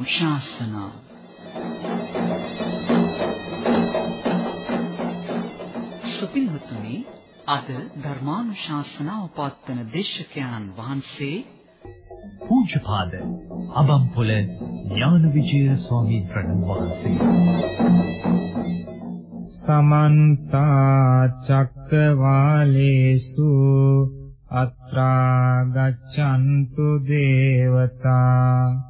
ධර්මානුශාසනා සුපින්වතුනි අද ධර්මානුශාසනාව පවත්වන දේශකයන්න් වහන්සේ පූජ්‍යපාද අබම්පොළ ඥාන විජය ස්වාමීන් වහන්සේ. සමන්ත චක්කවාලේසු අත්‍රා ගච්ඡන්තු දේවතා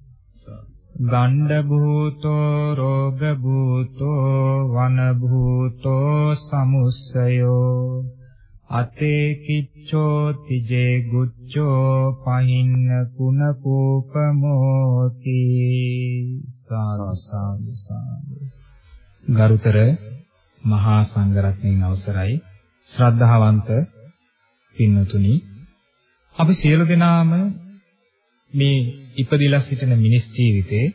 ගණ්ඩ භූතෝ රෝග භූතෝ වන භූතෝ සමුස්සයෝ. අතේ කිච්ඡෝ තිජේ ගුච්ඡෝ පහින්න කුණ කූපමෝති. සාදු සාදු සාදු. ගරුතර මහා සංඝරත්නයන් අවසරයි. ශ්‍රද්ධාවන්ත පින්නතුනි අපි සියලු දෙනාම මේ ඉපදිලා සිටින මිනිස් ජීවිතේ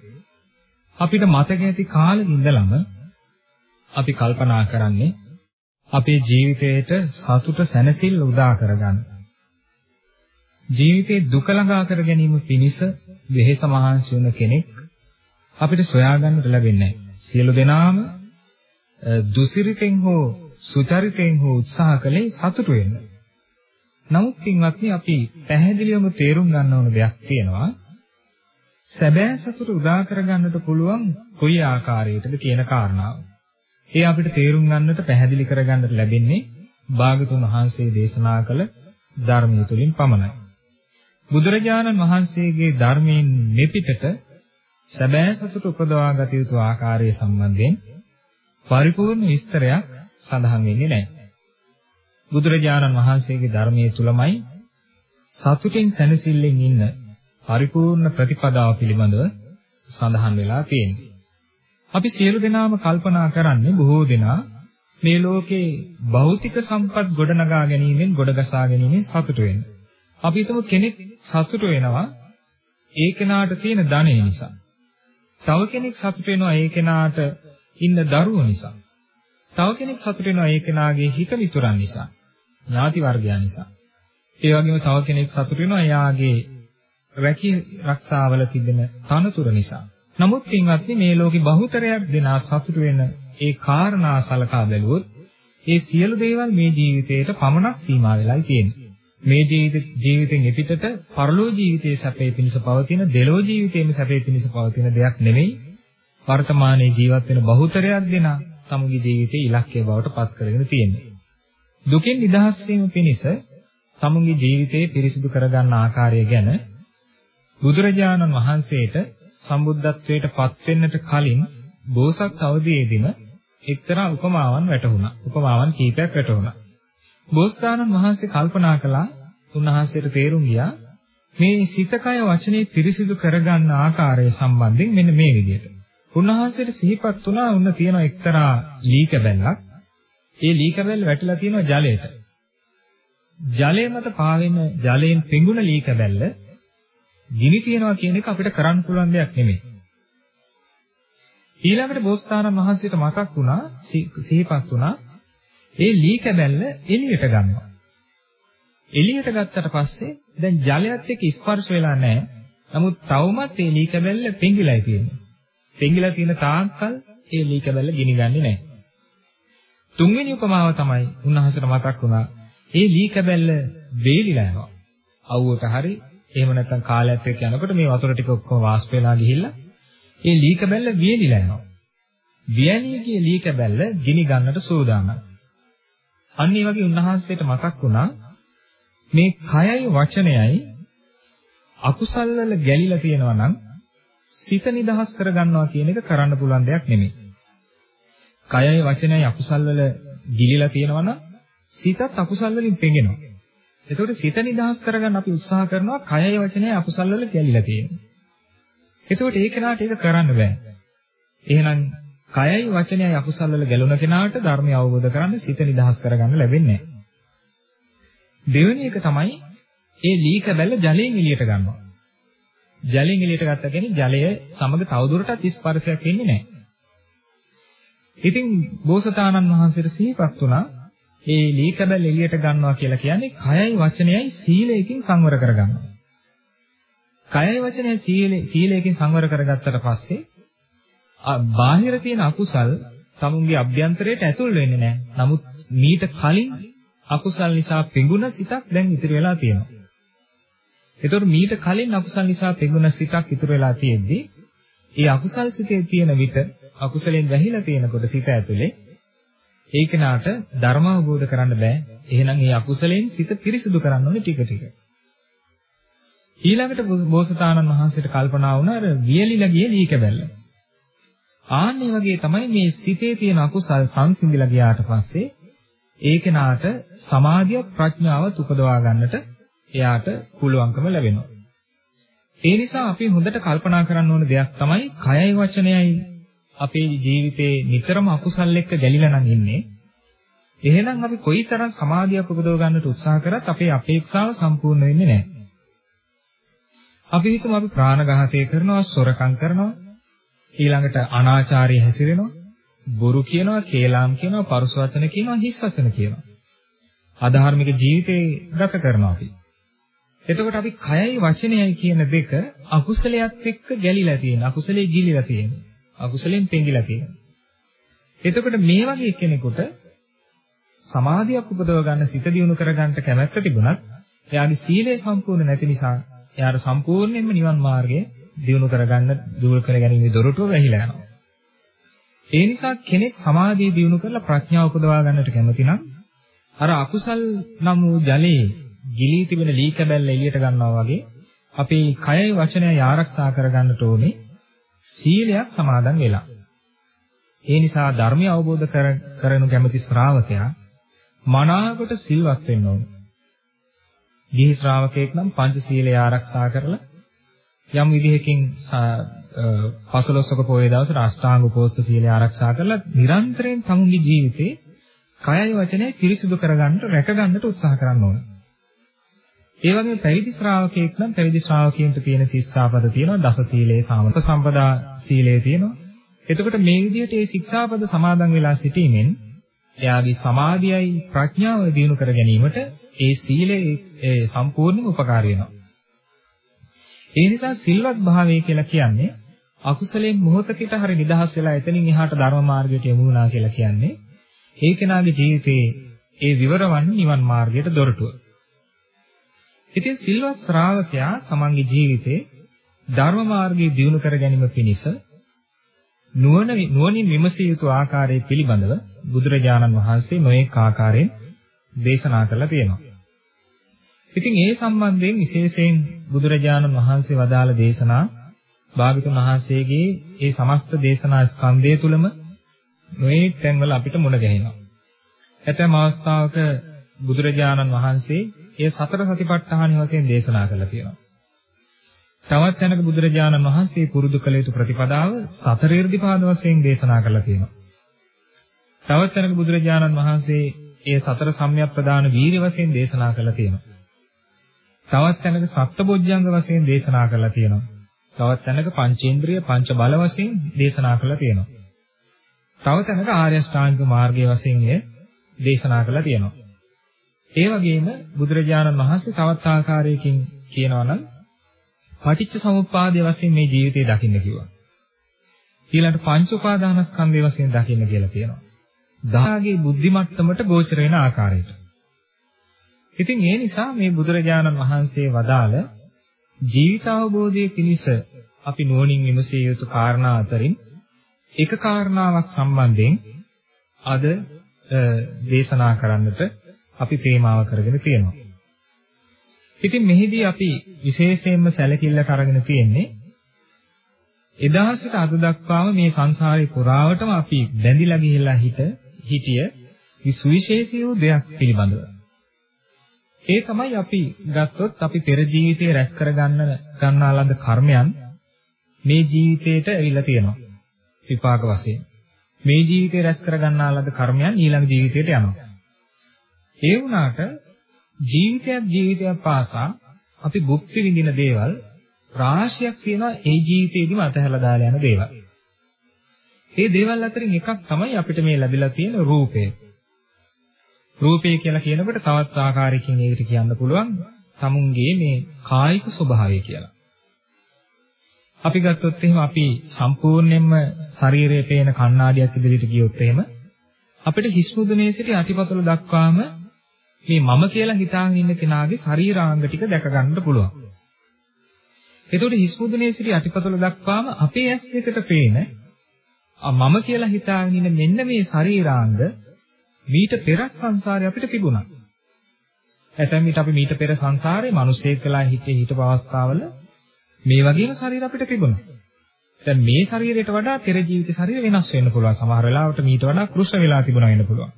අපිට මතක ඇති කාලෙක ඉඳලම අපි කල්පනා කරන්නේ අපේ ජීවිතයට සතුට සැනසෙල්ල උදා කරගන්න. ජීවිතේ දුක ළඟා කර ගැනීම පිණිස වෙහෙස මහන්සි වුණ කෙනෙක් අපිට සොයාගන්නට ලැබෙන්නේ නැහැ. සියලු දෙනාම දුසිරිතෙන් හෝ සුචරිතෙන් හෝ උත්සාහ කළේ සතුට වෙන්න. නමුත් පින්වත්නි අපි පැහැදිලිවම තේරුම් ගන්න ඕන දෙයක් තියෙනවා. සැබෑ සතුට උදා කරගන්නට පුළුවන් කොයි ආකාරයකටද කියන කාරණාව. ඒ අපිට තේරුම් ගන්නට පැහැදිලි කරගන්නට ලැබෙන්නේ භාගතුන් වහන්සේ දේශනා කළ ධර්මය තුලින් පමණයි. බුදුරජාණන් වහන්සේගේ ධර්මයෙන් මෙපිටට සැබෑ සතුට උපදවා ගත යුතු ආකාරය සම්බන්ධයෙන් පරිපූර්ණ විස්තරයක් සඳහන් වෙන්නේ නැහැ. බුදුරජාණන් වහන්සේගේ ධර්මයේ තුලමයි සතුටින් සැනසෙල්ලෙන් ඉන්න පරිපූර්ණ ප්‍රතිපදාව පිළිබඳව සඳහන් වෙලා තියෙන්නේ. අපි සියලු දෙනාම කල්පනා කරන්නේ බොහෝ දෙනා මේ ලෝකේ භෞතික සම්පත් ගොඩනගා ගැනීමෙන් ගොඩගසා ගැනීමෙන් සතුට වෙන්න. අපි හිතමු කෙනෙක් සතුට වෙනවා ඒ කෙනාට තියෙන ධනෙ නිසා. තව කෙනෙක් සතුට වෙනවා ඒ කෙනාට ඉන්න දරුවෝ නිසා. තව කෙනෙක් සතුට වෙනවා ඒ කෙනාගේ හිත මිතුරන් නිසා. ඥාති වර්ගයන් නිසා. ඒ වගේම තව කෙනෙක් සතුට වෙනවා එයාගේ රැකී රක්ෂාවල තිබෙන තනතුර නිසා. නමුත් පින්වත්නි මේ ලෝකේ බහුතරයක් දෙනා සතුට වෙන ඒ කාරණා සලකා බැලුවොත් ඒ සියලු දේවල් මේ ජීවිතයට පමණක් සීමා වෙලායි තියෙන්නේ. මේ ජීවිතෙන් එපිටට පරලෝ ජීවිතයේ සැපේ පිණිස පවතින දෙලෝ ජීවිතයේම සැපේ පිණිස පවතින දෙයක් නෙමෙයි වර්තමානයේ ජීවත් වෙන බහුතරයක් දෙනා තමුගේ ජීවිතේ ඉලක්කය බවට පත් කරගෙන තියෙන්නේ. දුකින් නිදහස් වීම පිණිස තමුගේ ජීවිතේ පිරිසිදු කරගන්න ආකාරය ගැන බුදුරජාණන් වහන්සේට සම්බුද්ධත්වයට පත් වෙන්නට කලින් බෝසත් අවදීයේදීම එක්තරා උපමාවන් වැටහුණා. උපමාවන් කීපයක් වැටහුණා. බෝසතාණන් වහන්සේ කල්පනා කළා උන්වහන්සේට තේරුම් ගියා මේ සිතකය වචනේ පිරිසිදු කරගන්න ආකාරය සම්බන්ධයෙන් මෙන්න මේ විදිහට. උන්වහන්සේට සිහිපත් වුණා උන්න තියෙන එක්තරා ලී කැබැල්ලක්. ඒ ලී කැබැල්ල වැටිලා තියෙනවා ජලයට. ජලය මත පාවෙන ජලයෙන් පෙඟුන ලී කැබැල්ල ගිනි තියනවා කියන එක අපිට කරන්න පුළුවන් දෙයක් නෙමෙයි. ඊළඟට බෝසතාණන් වහන්සේට මතක් වුණා සිහිපත් වුණා ඒ ලී කැබැල්ල එළියට ගන්නවා. එළියට ගත්තට පස්සේ දැන් ජලයත් එක්ක ස්පර්ශ වෙලා නැහැ. නමුත් තවමත් ඒ ලී කැබැල්ල පෙඟිලායි තියෙන්නේ. පෙඟිලා තියෙන තාක්කල් ඒ ලී කැබැල්ල ගිනි ගන්නේ නැහැ. තුන්වෙනි උපමාව තමයි උන්වහන්සේට මතක් වුණා. ඒ ලී කැබැල්ල වේලිලා යනවා. අවුවට හරි එහෙම නැත්නම් කාලයත් එක්ක යනකොට මේ වතුර ටික ඔක්කොම වාෂ්ප වෙලා ගිහිල්ලා ඒ ලී කැබැල්ල වියලිලා යනවා. වියලී ගිය ලී කැබැල්ල ගිනි ගන්නට සූදානම්. අන්න ඒ වගේ උන්වහන්සේට මතක් වුණා මේ කයයි වචනයයි අකුසල් වල ගැලිලා තියෙනවා නම් සිත නිදහස් කරගන්නවා කියන එක කරන්න පුළුවන් දෙයක් නෙමෙයි. කයයි වචනයයි අකුසල් වල ගිලිලා තියෙනවා නම් සිතත් අකුසල් වලින් පෙඟෙනවා. එතකොට සිත නිදහස් කරගන්න අපි උත්සාහ කරනවා කයයි වචනයයි අකුසල් වල ගැලිලා තියෙනවා. එතකොට ඒ කෙනාට ඒක කරන්න බෑ. එහෙනම් කයයි වචනයයි අකුසල් වල ගැලුණ කෙනාට ධර්මය අවබෝධ කරගන්න සිත නිදහස් කරගන්න ලැබෙන්නේ නැහැ. දෙවෙනි එක තමයි ඒ ලීක බැල ජලයෙන් එළියට ගන්නවා. ජලයෙන් එළියට ගත්ත කෙනේ ජලය සමග තවදුරටත් ස්පර්ශයක් වෙන්නේ නැහැ. ඉතින් බෝසතාණන් වහන්සේට සිහිපත් වුණා ඒ ලීක බැල එළියට ගන්නවා කියලා කියන්නේ කයයි වචනයයි සීලයෙන් සංවර කරගන්නවා. කයයි වචනයයි සීලයෙන් සංවර කරගත්තට පස්සේ බාහිර තියෙන අකුසල් තමුන්ගේ අභ්‍යන්තරයට ඇතුල් වෙන්නේ නැහැ. නමුත් මීට කලින් අකුසල් නිසා පෙඟුන සිතක් දැන් ඉතිරි වෙලා තියෙනවා. ඒතකොට මීට කලින් අකුසල් නිසා පෙඟුන සිතක් ඉතුරු වෙලා තියෙද්දි ඒ අකුසල් සිතේ තියෙන විට අකුසලෙන් වැහිලා තියෙනකොට සිත ඇතුලේ ඒ කෙනාට ධර්ම අවබෝධ කරන්න බෑ. එහෙනම් ඒ අකුසලෙන් සිත පිරිසිදු කරන්න ඕනේ ටික ටික. ඊළඟට බෝසතාණන් වහන්සේට කල්පනා වුණා අර වියලිලා ගිය ලී කැබැල්ල. ආන්නේ වගේ තමයි මේ සිතේ තියෙන අකුසල් සංසිඳිලා ගියාට පස්සේ ඒ කෙනාට සමාධිය ප්‍රඥාවත් උපදවා ගන්නට එයාට පුළුවන්කම ලැබෙනවා. ඒ නිසා අපි හොඳට කල්පනා කරන්න ඕන දෙයක් තමයි කයයි වචනයයි අපේ ජීවිතේ නිතරම අකුසල් එක්ක ගැලිලා නම් ඉන්නේ. එහෙනම් අපි කොයිතරම් සමාධියක් උපදව ගන්නට උත්සාහ කරත් අපේ අපේක්ෂාව සම්පූර්ණ වෙන්නේ නැහැ. අපි හිතමු අපි ප්‍රාණඝාතය කරනවා, සොරකම් කරනවා, ඊළඟට අනාචාරී හැසිරෙනවා, බොරු කියනවා, කේලාම් කියනවා, පරුස වචන කියනවා, හිස් වචන කියනවා. අධාර්මික ජීවිතේ ගත කරනවා අපි. එතකොට අපි කයයි වචනයයි කියන දෙක අකුසලයක් එක්ක ගැලිලා තියෙන. අකුසලයේ ගිලිලා තියෙන. අකුසලෙන් පෙඟිලා තියෙන. එතකොට මේ වගේ කෙනෙකුට සමාධියක් උපදව ගන්න සිත දියුණු කර ගන්නට කැමැත්ත තිබුණත් එයාගේ සීලය සම්පූර්ණ නැති නිසා එයාට සම්පූර්ණයෙන්ම නිවන් මාර්ගය දියුණු කරගන්න දුරු කරගැනීමේ දොරටුව වැහිලා යනවා. ඒ නිසා කෙනෙක් සමාධිය දියුණු කරලා ප්‍රඥාව උපදවා ගන්නට කැමති නම් අර අකුසල් නම් වූ ජලයේ ගිලී තිබෙන ලී කැබැල්ල එළියට ගන්නවා වගේ අපේ කයයි වචනයයි ආරක්ෂා කරගන්නට ඕනේ සීලයක් සමාදන් වෙලා. ඒ නිසා ධර්මය අවබෝධ කරනු කැමති ශ්‍රාවකයා මනාවට සිල්වත් වෙන්න ඕනේ. ගිහි ශ්‍රාවකයෙක් නම් පංච සීලය ආරක්ෂා කරලා යම් විදිහකින් පසළොස්වක පොයේ දවසට අෂ්ටාංග උපෝස්ත සීලය ආරක්ෂා කරලා නිරන්තරයෙන් තමුන්ගේ ජීවිතේ කයයි වචනය පිරිසිදු කරගන්නට රැකගන්නට උත්සාහ කරන්න ඕනේ. ඒ වගේම පැවිදි ශ්‍රාවකයෙක් නම් පැවිදි ශ්‍රාවකයන්ට තියෙන ශික්ෂාපද තියෙනවා දස සීලේ සාමත සම්පදා සීලේ තියෙනවා. එතකොට මේ විදිහට මේ ශික්ෂාපද සමාදන් වෙලා සිටීමෙන් එයාගේ සමාධියයි ප්‍රඥාව දිනු කර ගැනීමට ඒ සීලේ ඒ සම්පූර්ණම උපකාරී වෙනවා. ඒ නිසා සිල්වත් භාවය කියලා කියන්නේ අකුසලයෙන් මොහොතකට හරි නිදහස් වෙලා එතනින් එහාට ධර්ම මාර්ගයට යමු වුණා කියලා කියන්නේ ඒ කෙනාගේ ජීවිතයේ ඒ විවරවන්නේ නිවන් මාර්ගයට දොරටුව. ඉතින් සිල්වත් ශ්‍රාවකයා තමන්ගේ ජීවිතේ ධර්ම මාර්ගයේ දියුණු කර ගැනීම පිණිස නුවණ නුවණින් විමසිය යුතු ආකාරය පිළිබඳව බුදුරජාණන් වහන්සේ නොඑක ආකාරයෙන් දේශනා කළා තියෙනවා. ඉතින් ඒ සම්බන්ධයෙන් විශේෂයෙන් බුදුරජාණන් වහන්සේ වදාළ දේශනා භාගතුන් වහන්සේගේ ඒ සමස්ත දේශනා ස්කන්ධය තුලම නොඑක තැන්වල අපිට මුණ ගැහෙනවා. ඇතැම් අවස්ථාවක බුදුරජාණන් වහන්සේ ඒ සතර සතිපට්ඨාන වශයෙන් දේශනා කළා තියෙනවා. තවත් තැනක බුදුරජාණන් වහන්සේ පුරුදු කළ යුතු ප්‍රතිපදාව සතර irdipaද වශයෙන් දේශනා කළා තියෙනවා. තවත් තැනක බුදුරජාණන් වහන්සේ ඒ සතර සම්‍යක් ප්‍රදාන වීර්ය වශයෙන් දේශනා කළා තියෙනවා. තවත් තැනක සත්බොජ්ජංග වශයෙන් දේශනා කළා තියෙනවා. තවත් තැනක පංචේන්ද්‍රිය පංච බල වශයෙන් දේශනා කළා තියෙනවා. තව තැනක ආර්ය ශ්‍රාංග මාර්ගයේ වශයෙන් දේශනා කළා තියෙනවා. ඒ වගේම බුදුරජාණන් වහන්සේ තවත් ආකාරයකින් කියනවා නම් පටිච්ච සමුප්පාදයේ වශයෙන් මේ ජීවිතය දකින්න කිව්වා. ඊළඟට පංච උපාදානස්කන්ධය වශයෙන් දකින්න කියලා කියනවා. දහගේ බුද්ධි මට්ටමට ගෝචර වෙන ආකාරයට. ඉතින් ඒ නිසා මේ බුදුරජාණන් වහන්සේ වදාළ ජීවිත අවබෝධයේ පිණිස අපි නුවණින් විමසිය යුතු කාරණා අතරින් එක කාරණාවක් සම්බන්ධයෙන් අද දේශනා කරන්නට අපි තේමාව කරගෙන තියෙනවා. ඉතින් මෙහිදී අපි විශේෂයෙන්ම සැලකිල්ලට අරගෙන තියෙන්නේ එදා සිට අද දක්වාම මේ සංසාරේ පුරාවටම අපි බැඳිලා ගිහිල්ලා හිට හිටිය විශේෂී වූ දෙයක් පිළිබඳව. ඒ තමයි අපි ගත්තොත් අපි පෙර ජීවිතයේ රැස් කරගන්න ගන්නා ලද කර්මයන් මේ ජීවිතේට ඇවිල්ලා තියෙනවා. විපාක වශයෙන්. මේ ජීවිතේ රැස් කරගන්නා ලද කර්මයන් ඊළඟ ජීවිතයට යනවා. ඒ වුණාට ජීවිතයක් ජීවිතයක් පාසා අපි භුක්ති විඳින දේවල් රාශියක් තියෙනවා ඒ ජීවිතේදීම අතහැරලා දාලා යන දේවල්. මේ දේවල් අතරින් එකක් තමයි අපිට මේ ලැබිලා තියෙන රූපය. රූපය කියලා කියනකොට තවත් ආකාරයකින් ඒකට කියන්න පුළුවන් තමුන්ගේ මේ කායික ස්වභාවය කියලා. අපි ගත්තොත් එහෙම අපි සම්පූර්ණයෙන්ම ශරීරයේ පේන කණ්ණාඩියක් ඉදිරියට ගියොත් එහෙම අපිට හිස් මුදුනේ සිට යටිපතුල දක්වාම මේ මම කියලා හිතාගෙන ඉන්න කෙනාගේ ශරීරාංග ටික දැක ගන්නට පුළුවන්. එතකොට හිස් මුදුනේ සිට යටිපතුල දක්වාම අපේ ඇස් දෙකට පේන මම කියලා හිතාගෙන ඉන්න මෙන්න මේ ශරීරාංග මීට පෙරක් සංසාරේ අපිට තිබුණා. ඇතැම් විට අපි මීට පෙර සංසාරේ මිනිසෙක් වෙලා හිටියේ හිටපු අවස්ථාවල මේ වගේම ශරීර අපිට තිබුණා. දැන් මේ ශරීරයට වඩා පෙර ජීවිත ශරීර වෙනස් වෙන්න පුළුවන්. සමහර වෙලාවට මීට වඩා කෘෂ්ණ වෙලා තිබුණා වෙන්න පුළුවන්.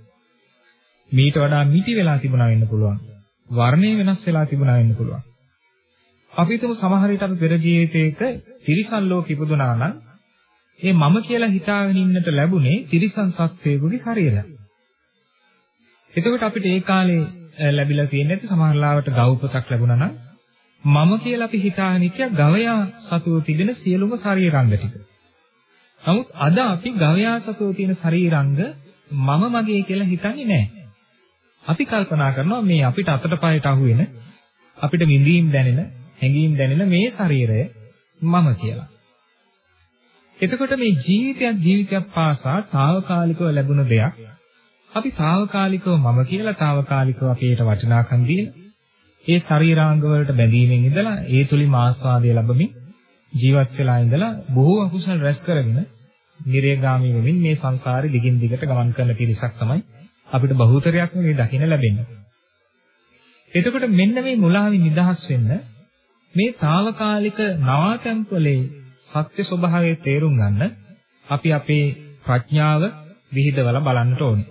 මීට වඩා මිටි වෙලා තිබුණා වෙන්න පුළුවන්. වර්ණය වෙනස් වෙලා තිබුණා වෙන්න පුළුවන්. අපි හිතමු සමහර විට අපි පෙර ජීවිතයක තිරිසන් ලෝක ඉපදුනා නම් ඒ මම කියලා හිතාගෙන ඉන්නට ලැබුණේ තිරිසන් සත්වයෙකුගේ ශරීරය. එතකොට අපිට ඒ කාලේ ලැබිලා තියෙන ඇති සමහර ලාවට ගව්පතක් ලැබුණා නම් මම කියලා අපි හිතාගෙන හිටියා ගවයා සතුව තිබෙන සියලුම ශරීරාංග ටික. නමුත් අද අපි ගවයා සතුව තියෙන ශරීරාංග මම මගේ කියලා හිතන්නේ නැහැ. අපි කල්පනා කරනවා මේ අපිට අතට පයට අහුවෙන අපිට විඳීම් දැනෙන හැඟීම් දැනෙන මේ ශරීරය මම කියලා. එතකොට මේ ජීවිතයක් ජීවිතයක් පාසා తాවකාලිකව ලැබුණ දෙයක් අපි తాවකාලිකව මම කියලා తాවකාලිකව අපේට වටිනාකම් දීලා ඒ ශරීරාංග වලට බැඳීමෙන් ඉඳලා ඒ තුලින් ආස්වාදය ලැබමින් ජීවත් වෙලා ඉඳලා බොහෝ අකුසල් රැස් කරගෙන නිරේගාමී වෙමින් මේ සංසාරේ දිගින් දිගට ගමන් කරන පිරිසක් තමයි අපිට බහුතරයක් මේ දකින්න ලැබෙන්නේ. එතකොට මෙන්න මේ මුලාවෙන් නිදහස් වෙන්න මේ తాවකාලික නවාතැන්පලේ සත්‍ය ස්වභාවය තේරුම් ගන්න අපි අපේ ප්‍රඥාව විහිදවලා බලන්නට ඕනේ.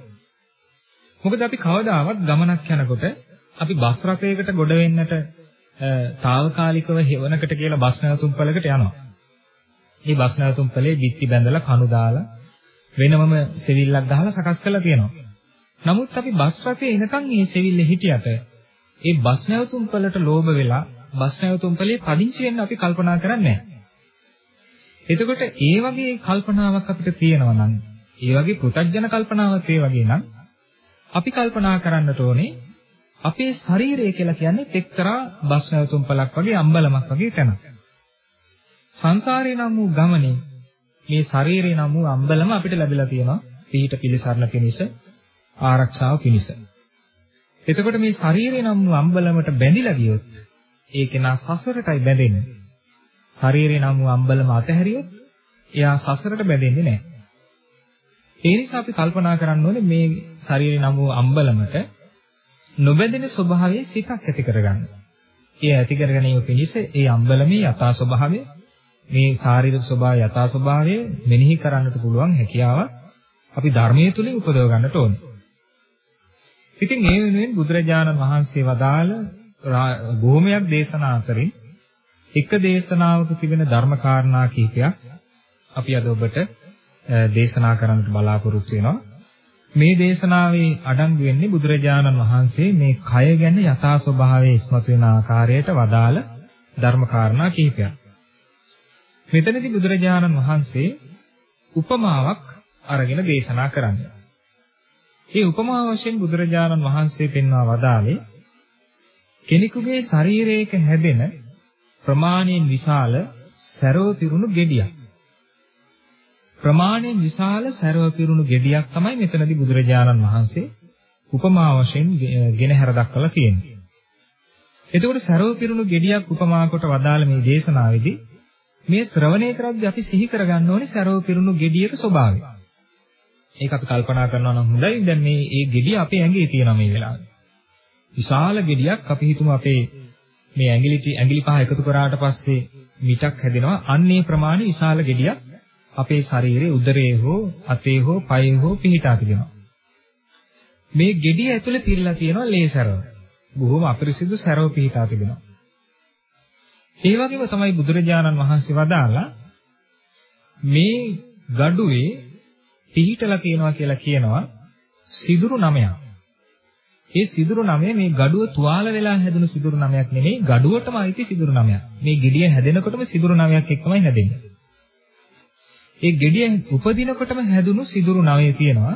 මොකද අපි කවදාවත් ගමනක් යනකොට අපි බස් රථයකට ගොඩ වෙන්නට తాවකාලිකව හෙවණකට කියලා බස් නැවතුම්පලකට යනවා. මේ බස් නැවතුම්පලේ බිත්ති බැඳලා කණු දාලා වෙනමම සෙවිල්ලක් ගහලා සකස් කරලා තියෙනවා. නමුත් අපි බස් රථයේ එනකන් මේ සෙවිල්ල හිටියට ඒ බස් නැවතුම්පලට ලෝභ වෙලා බස් නැවතුම්පලේ පදිංචි වෙන්න අපි කල්පනා කරන්නේ එතකොට ඒ වගේ කල්පනාවක් අපිට තියෙනවා නම් ඒ වගේ පෘථග්ජන කල්පනාවක් ඒ වගේ නම් අපි කල්පනා කරන්නට ඕනේ අපේ ශරීරය කියලා කියන්නේ එක්තරා බස් නැවතුම්පලක් වගේ අම්බලමක් වගේ තැනක්. සංසාරේ නම් වූ ගමනේ මේ ශරීරේ නම් වූ අම්බලම අපිට ලැබිලා තියෙනවා. පිහිට පිළිසරණ පිණිස. ආරක්ෂාව පිණිස. එතකොට මේ ශරීරේ නම් වූ අම්බලමට බැඳිලා ගියොත් ඒක නා සසරටයි බැඳෙන්නේ. ශරීරේ නම් වූ අම්බලම අතහැරියොත් එයා සසරට බැඳෙන්නේ නැහැ. ඒ නිසා අපි කල්පනා කරන්න ඕනේ මේ ශරීරේ නම් වූ අම්බලමට නොබැඳෙන ස්වභාවයේ සිතක් ඇති කරගන්න. ඒ ඇති කර ගැනීම පිණිස ඒ අම්බලමේ යථා ස්වභාවය මේ ශාරීරික ස්වභාවය යථා ස්වභාවය මෙනෙහි කරන්නට පුළුවන් හැකියාව අපි ධර්මයේ තුලින් උපදව ගන්නට ඕනේ. ඉතින් ඒ වෙනුවෙන් බුදුරජාණන් වහන්සේ වදාළ බොහොමයක් දේශනා අතරින් එක දේශනාවක තිබෙන ධර්ම කාරණා කිහිපයක් අපි අද ඔබට දේශනා කරන්නට බලාපොරොත්තු වෙනවා. මේ දේශනාවේ අඩංගු වෙන්නේ බුදුරජාණන් වහන්සේ මේ කය ගැන යථා ස්වභාවයේ ඉස්මතු වෙන ආකාරයට වදාළ ධර්ම කාරණා කිහිපයක්. මෙතනදී බුදුරජාණන් වහන්සේ උපමාවක් අරගෙන දේශනා කරන්නේ. මේ උපමා වශයෙන් බුදුරජාණන් වහන්සේ පෙන්වා වදාළේ කෙනෙකුගේ ශරීරයක හැදෙන ප්‍රමාණයෙන් විශාල සැරව පිරුණු ගෙඩියක්. ප්‍රමාණයෙන් විශාල සැරව පිරුණු ගෙඩියක් තමයි මෙතනදී බුදුරජාණන් වහන්සේ උපමා වශයෙන් ගෙන හැර දක්වලා තියෙන්නේ. එතකොට සැරව පිරුණු ගෙඩියක් උපමා කොට වදාළ මේ දේශනාවේදී මේ ශ්‍රවණය කරද්දී අපි සිහි කරගන්න ඕනේ සැරව පිරුණු ගෙඩියක ස්වභාවය. ඒක අපි කල්පනා කරනවා නම් හොඳයි. දැන් මේ ඒ gediy අපේ ඇඟේ තියෙනවා මේ වෙලාවේ. විශාල gediyak අපි හිතමු අපේ මේ ඇඟිලි ඇඟිලි පහ එකතු කරාට පස්සේ මිටක් හැදෙනවා. අන්නේ ප්‍රමාණය විශාල gediyak අපේ ශරීරයේ උදරයේ හෝ අතේ හෝ පයේ හෝ පිහිටා තිබෙනවා. මේ gediy ඇතුලේ පිරලා තියෙනවා ලේසරව. බොහොම අපිරිසිදු සැරව පිහිටා තිබෙනවා. ඒ වගේම තමයි බුදුරජාණන් වහන්සේ වදාලා මේ gaduwe පිහිටලා තියෙනවා කියලා කියනවා සිදුරු නමයක්. ඒ සිදුරු නමය මේ gaduව තුවාල වෙලා හැදුණු සිදුරු නමයක් නෙමෙයි gaduවටම අයිති සිදුරු නමයක්. මේ gediya හැදෙනකොටම සිදුරු නමයක් එක්කමයි හැදෙන්නේ. ඒ gediya උපදිනකොටම හැදුණු සිදුරු නමය තියෙනවා.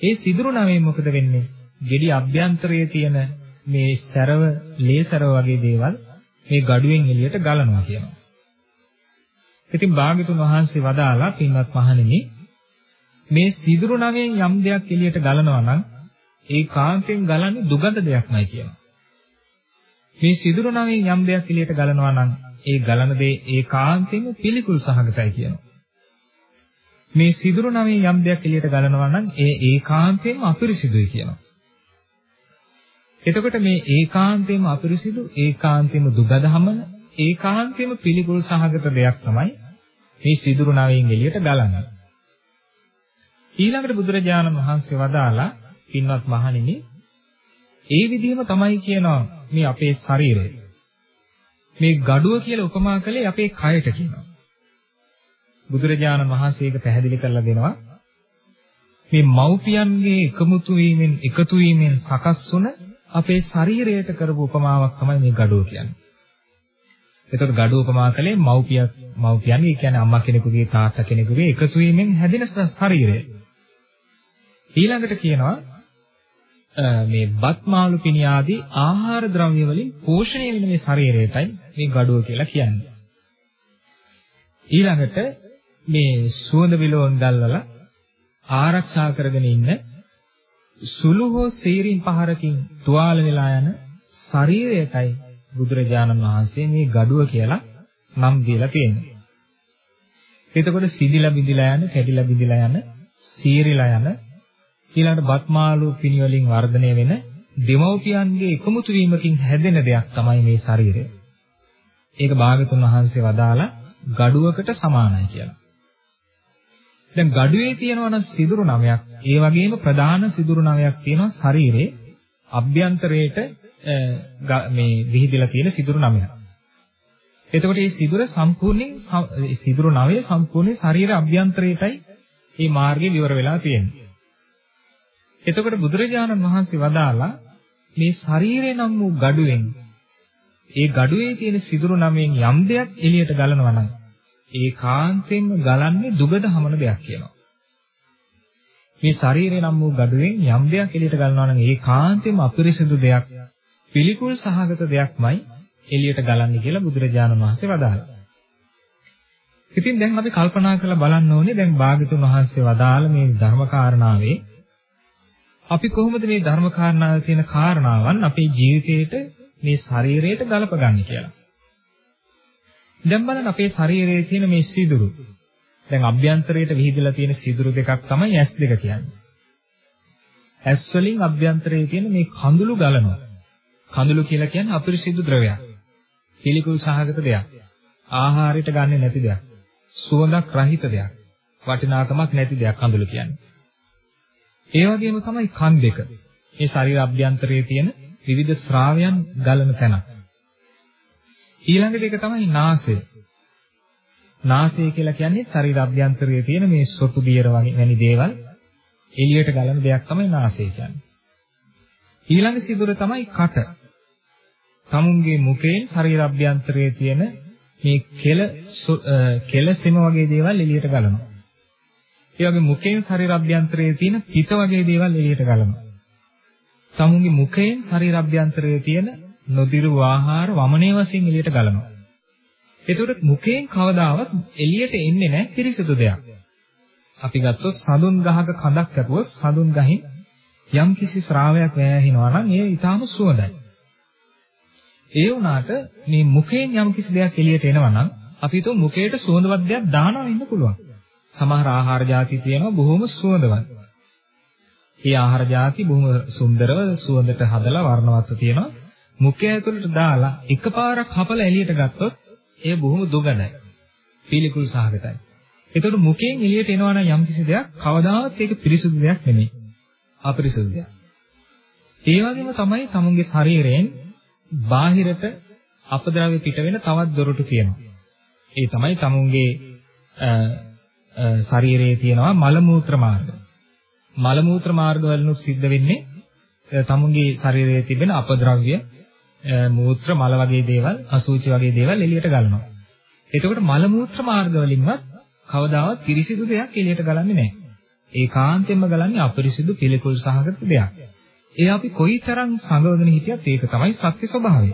ඒ සිදුරු නමයෙන් මොකද වෙන්නේ? gediya අභ්‍යන්තරයේ තියෙන මේ සැරව, ලේසරව වගේ දේවල් මේ gaduwen එළියට ගලනවා කියනවා. ඉතින් භාග්‍යතුන් වහන්සේ වදාලා පින්වත් මහණෙනි මේ සිදුරු නවයෙන් යම් දෙයක් එළියට ගලනවා නම් ඒ කාන්තෙන් ගලන්නේ දුගඳ දෙයක්මයි කියනවා. මේ සිදුරු නවයෙන් යම් දෙයක් එළියට ගලනවා නම් ඒ ගලන දේ ඒ කාන්තෙම පිළිකුල් සහගතයි කියනවා. මේ සිදුරු නවයෙන් යම් දෙයක් එළියට ගලනවා නම් ඒ ඒකාන්තයෙන්ම අපිරිසිදුයි කියනවා. එතකොට මේ ඒකාන්තයෙන්ම අපිරිසිදු ඒකාන්තයෙන්ම දුගදහමන ඒකාන්තයෙන්ම පිළිකුල් සහගත දෙයක් තමයි මේ සිදුරු නවයෙන් එළියට ගලන්නේ. ඊළඟට බුදුරජාණන් වහන්සේ වදාලා පින්වත් මහණෙනි ඒ විදිහම තමයි කියනවා මේ අපේ ශරීරය. මේ gaduwa කියලා උපමා කළේ අපේ කයට කියනවා. බුදුරජාණන් වහන්සේ ඒක පැහැදිලි කරලා දෙනවා. මේ මව්පියන්ගේ එකමුතු වීමෙන් එකතු වීමෙන් සකස් වුණ අපේ ශරීරයට කරපු උපමාවක් තමයි මේ gaduwa කියන්නේ. එතකොට gaduwa උපමා කළේ මව්පියක් මව්පියන්ගේ කියන්නේ අම්මා කෙනෙකුගේ තාත්තා කෙනෙකුගේ එකතු වීමෙන් හැදෙන ශරීරය. ඊළඟට කියනවා මේ බත් මාළු පිණි ආදී ආහාර ද්‍රව්‍ය වලින් පෝෂණය වෙන මේ ශරීරයටයි මේ gaduව කියලා කියන්නේ. ඊළඟට මේ සුවඳ විලෝන් දැල්වලා ආරක්ෂා කරගෙන ඉන්න සුළු හෝ සීරින් පහරකින් තුවාල වෙලා යන ශරීරයටයි බුදුරජාණන් වහන්සේ මේ gaduව කියලා නම් දීලා තියෙන්නේ. එතකොට සිදිලා බිඳිලා යන, කැඩිලා බිඳිලා යන, සීරිලා යන ඊළඟට බත්මාළු පිණි වලින් වර්ධනය වෙන දෙමව්පියන්ගේ එකමුතු වීමකින් හැදෙන දෙයක් තමයි මේ ශරීරය. ඒක භාගතුන් වහන්සේ වදාලා gaduwකට සමානයි කියලා. දැන් gaduවේ තියෙනවා නම් සිදුරු නවයක්, ඒ වගේම ප්‍රධාන සිදුරු නවයක් තියෙනවා ශරීරේ අභ්‍යන්තරයේට මේ විහිදලා තියෙන සිදුරු නවයක්. එතකොට මේ සිදුර සම්පූර්ණයෙන් සිදුරු නවය සම්පූර්ණයෙන් ශරීර අභ්‍යන්තරයටයි මේ මාර්ගය විවර වෙලා තියෙන්නේ. එතකොට බුදුරජාණන් වහන්සේ වදාලා මේ ශරීරය නම් වූ gaduwen ඒ gaduවේ තියෙන සිදුරු නමෙන් යම් දෙයක් එළියට ගලනවා නම් ඒ කාන්තෙන්ම ගලන්නේ දුගද හමන දෙයක් කියනවා. මේ ශරීරය නම් වූ gaduwen යම් දෙයක් එළියට ගලනවා නම් ඒ කාන්තෙන්ම අපිරිසිදු දෙයක් පිළිකුල් සහගත දෙයක්මයි එළියට ගලන්නේ කියලා බුදුරජාණන් වහන්සේ වදාළා. ඉතින් දැන් අපි කල්පනා කරලා බලන්න ඕනේ දැන් භාග්‍යතුන් වහන්සේ වදාළ මේ ධර්ම කාරණාවේ අපි කොහොමද මේ ධර්ම කාරණාවල තියෙන කාරණාවන් අපේ ජීවිතේට මේ ශරීරයට ගලපගන්නේ කියලා. දැන් බලන්න අපේ ශරීරයේ තියෙන මේ සිදුරු. දැන් අභ්‍යන්තරයට විහිදලා තියෙන සිදුරු දෙකක් තමයි ඇස් දෙක කියන්නේ. ඇස් වලින් අභ්‍යන්තරයේ තියෙන මේ කඳුළු ගලනවා. කඳුළු කියලා කියන්නේ අපිරිසිදු ද්‍රවයක්. පිළිකුල් සහගත දෙයක්. ආහාරයට ගන්නෙ නැති දෙයක්. සුවඳක් රහිත දෙයක්. වටිනාකමක් නැති දෙයක් කඳුළු කියන්නේ. ඒ වගේම තමයි කන් දෙක. මේ ශරීර අභ්‍යන්තරයේ තියෙන විවිධ ස්‍රාවයන් ගලන තැන. ඊළඟ දෙක තමයි නාසය. නාසය කියලා කියන්නේ ශරීර අභ්‍යන්තරයේ තියෙන මේ සොටු දියර වැනි දේවල් එළියට ගලන දෙයක් තමයි නාසය කියන්නේ. ඊළඟ සිදුර තමයි කට. තමුන්ගේ මුඛයෙන් ශරීර අභ්‍යන්තරයේ තියෙන මේ කෙල කෙල සෙම වගේ දේවල් එළියට ගලනවා. ඒ වගේ මුඛයෙන් ශරීර අභ්‍යන්තරයේ තියෙන පිත වගේ දේවල් එළියට ගලනවා. තමුන්ගේ මුඛයෙන් ශරීර අභ්‍යන්තරයේ තියෙන නොදිරු ආහාර වමනේ වශයෙන් එළියට ගලනවා. එතකොට මුඛයෙන් කවදාවත් එළියට එන්නේ නැහැ පිරිසිදු දෙයක්. අපි ගත්තොත් සඳුන් ගහක කඳක් කැපුවොත් සඳුන් ගහින් යම් කිසි ශ්‍රාවයක් වැයෙහිනවා නම් ඒ ඊටාම සුවඳයි. ඒ වුණාට මේ මුඛයෙන් යම් කිසි දෙයක් එළියට එනවා නම් අපි හිතුව මුඛයට සුවඳවත් දෙයක් දානවා වෙන්න පුළුවන්. සමහර ආහාර ಜಾති තියෙනවා බොහොම සුවඳවත්. ඒ ආහාර ಜಾති බොහොම සුන්දරව සුවඳට හදලා වර්ණවත්ව තියෙනවා. මුඛය ඇතුළට දාලා එකපාරක් හපලා එළියට ගත්තොත් ඒ බොහොම දුගඳයි. පිළිකුල් සහගතයි. ඒතකොට මුඛයෙන් එළියට එනවා නම් යම්කිසි දෙයක් කවදාවත් ඒක පිරිසුදු දෙයක් නෙමෙයි. අපිරිසුදු දෙයක්. ඒ වගේම තමයි තමුන්ගේ ශරීරයෙන් බාහිරට අපද්‍රව්‍ය පිට වෙන තවත් දොරටු තියෙනවා. ඒ තමයි තමුන්ගේ ශරීරයේ තියෙනවා මල මූත්‍ර මාර්ග. මල මූත්‍ර මාර්ග වලිනුත් සිද්ධ වෙන්නේ තමුන්ගේ ශරීරයේ තිබෙන අපද්‍රව්‍ය මූත්‍ර මල වගේ දේවල් අසුචි වගේ දේවල් එළියට ගලනවා. එතකොට මල මූත්‍ර මාර්ග වලින්වත් කවදාවත් පිරිසිදු දෙයක් එළියට ගලන්නේ නැහැ. ඒකාන්තයෙන්ම ගලන්නේ අපිරිසිදු පිළිකුල් සහගත දෙයක්. ඒ අපි කොයිතරම් සංගවගෙන හිටියත් ඒක තමයි සත්‍ය ස්වභාවය.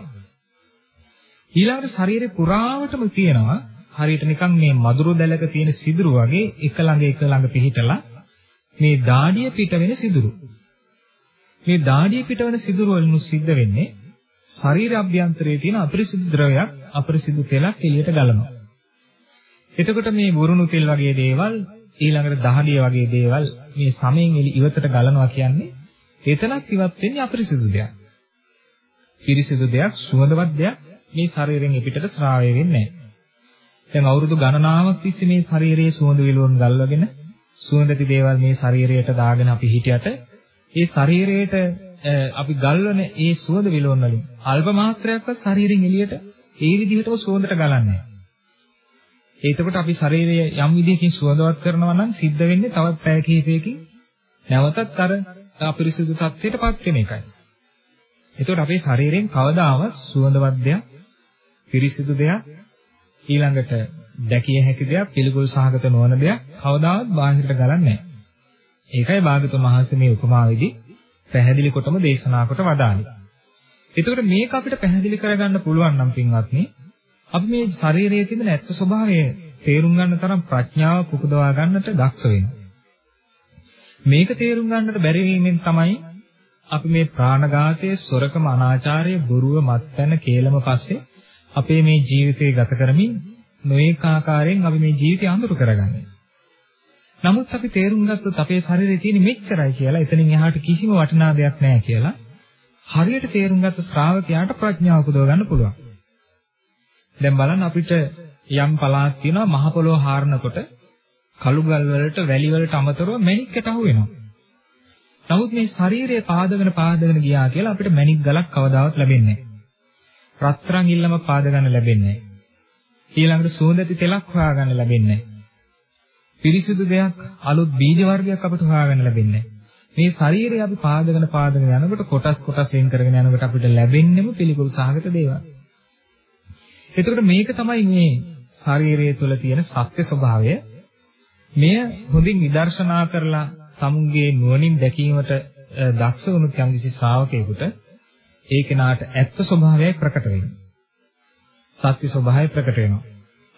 ඊළඟට ශරීරේ පුරාවටම තියෙනවා හරියට නිකන් මේ මදුරු දැලක තියෙන සිදුරු වගේ එක ළඟ එක ළඟ පිහිටලා මේ දාඩිය පිට වෙන සිදුරු. මේ දාඩිය පිට වෙන සිදුරු වලින් සිද්ධ වෙන්නේ ශරීර අභ්‍යන්තරයේ තියෙන අපරිසිදු ද්‍රවයක් අපරිසිදු තෙලක් එළියට ගලනවා. එතකොට මේ වරුණු තෙල් වගේ දේවල් ඊළඟට දහඩිය වගේ දේවල් මේ සමයෙන් එලි ඉවතට ගලනවා කියන්නේ එතනක් ඉවත් වෙන්නේ අපරිසිදු දෙයක්. පිරිසිදු දෙයක් සුවඳවත් දෙයක් මේ ශරීරයෙන් පිටට ස්‍රාවය වෙන්නේ නැහැ. දැන් අවුරුදු ගණනාවක් තිස්සේ මේ ශරීරයේ සුවඳ විලවුන් ගල්වගෙන සුවඳති දේවල් මේ ශරීරයට දාගෙන අපි හිටියට ඒ ශරීරයට අපි ගල්වන ඒ සුවඳ විලවුන් වලින් අල්ප මාත්‍රයක්වත් ශරීරයෙන් එළියට ඒ විදිහටම සුවඳට ගලන්නේ එතකොට අපි ශරීරය යම් විදිහකින් සුවඳවත් කරනවා නම් සිද්ධ වෙන්නේ තවත් පැය කිහිපයකින් නැවතත් අර අපිරිසුදු තත්ත්වයටපත් වෙන එකයි. එතකොට අපේ ශරීරයෙන් කවදාවත් සුවඳවත් දෙයක්, පිරිසිදු දෙයක්, ඊළඟට දැකිය හැකි දෙයක්, පිළිකුල් සහගත නොවන දෙයක් කවදාවත් බාහිරට ගලන්නේ නැහැ. ඒකයි භාගතුන් වහන්සේ මේ උපමාවේදී පැහැදිලි කොටම දේශනා කොට වදාළේ. එතකොට මේක අපිට පැහැදිලි කරගන්න පුළුවන් නම් පින්වත්නි, අපි මේ ශරීරයේ තිබෙන ඇත්ත ස්වභාවය තේරුම් ගන්න තරම් ප්‍රඥාව පුබුදවා ගන්නට දක්ෂ වෙනවා. මේක තේරුම් ගන්නට බැරි වීමෙන් තමයි අපි මේ ප්‍රාණඝාතය, සොරකම, අනාචාරය, බොරුව, මත්පැන, කේලම පස්සේ අපේ මේ ජීවිතය ගත කරමින් නොඑක ආකාරයෙන් අපි මේ ජීවිතය අඳුරු කරගන්නේ. නමුත් අපි තේරුම් ගත්තොත් අපේ ශරීරයේ තියෙන මෙච්චරයි කියලා එතනින් එහාට කිසිම වටිනා දෙයක් නැහැ කියලා හරියට තේරුම් ගත්ත ශ්‍රාවකයාට ප්‍රඥාව උපදව ගන්න පුළුවන්. දැන් බලන්න අපිට යම් පළාත් තියෙනවා මහ පොළොව හාරනකොට කළු ගල් වලට වැලි වලට අමතරව මැණික්කට අහු වෙනවා. නමුත් මේ ශරීරය පාදගෙන පාදගෙන ගියා කියලා අපිට මැණික් ගලක් කවදාවත් ලැබෙන්නේ නැහැ. රත්තරන් ඉල්ලම පාද ගන්න ලැබෙන්නේ නැහැ. ඊළඟට සුවඳති තෙලක් හොයාගන්න ලැබෙන්නේ නැහැ. පිරිසිදු දෙයක් අලුත් බීජ වර්ගයක් අපිට හොයාගන්න ලැබෙන්නේ මේ ශරීරය අපි පාදගෙන පාදගෙන යනකොට කොටස් කොටස් වෙන් කරගෙන යනකොට අපිට ලැබෙන්නෙම පිළිකුල් සහගත දේවල්. එතකොට මේක තමයි මේ ශරීරය තුළ තියෙන සත්‍ය ස්වභාවය. මෙය හොඳින් විදර්ශනා කරලා සමුන්ගේ නුවණින් දැකීමට දක්ෂ වුණු යම්කිසි ශ්‍රාවකයෙකුට ඒ කෙනාට ඇත්ත ස්වභාවය ප්‍රකට වෙනවා. සත්‍ය ස්වභාවය ප්‍රකට වෙනවා.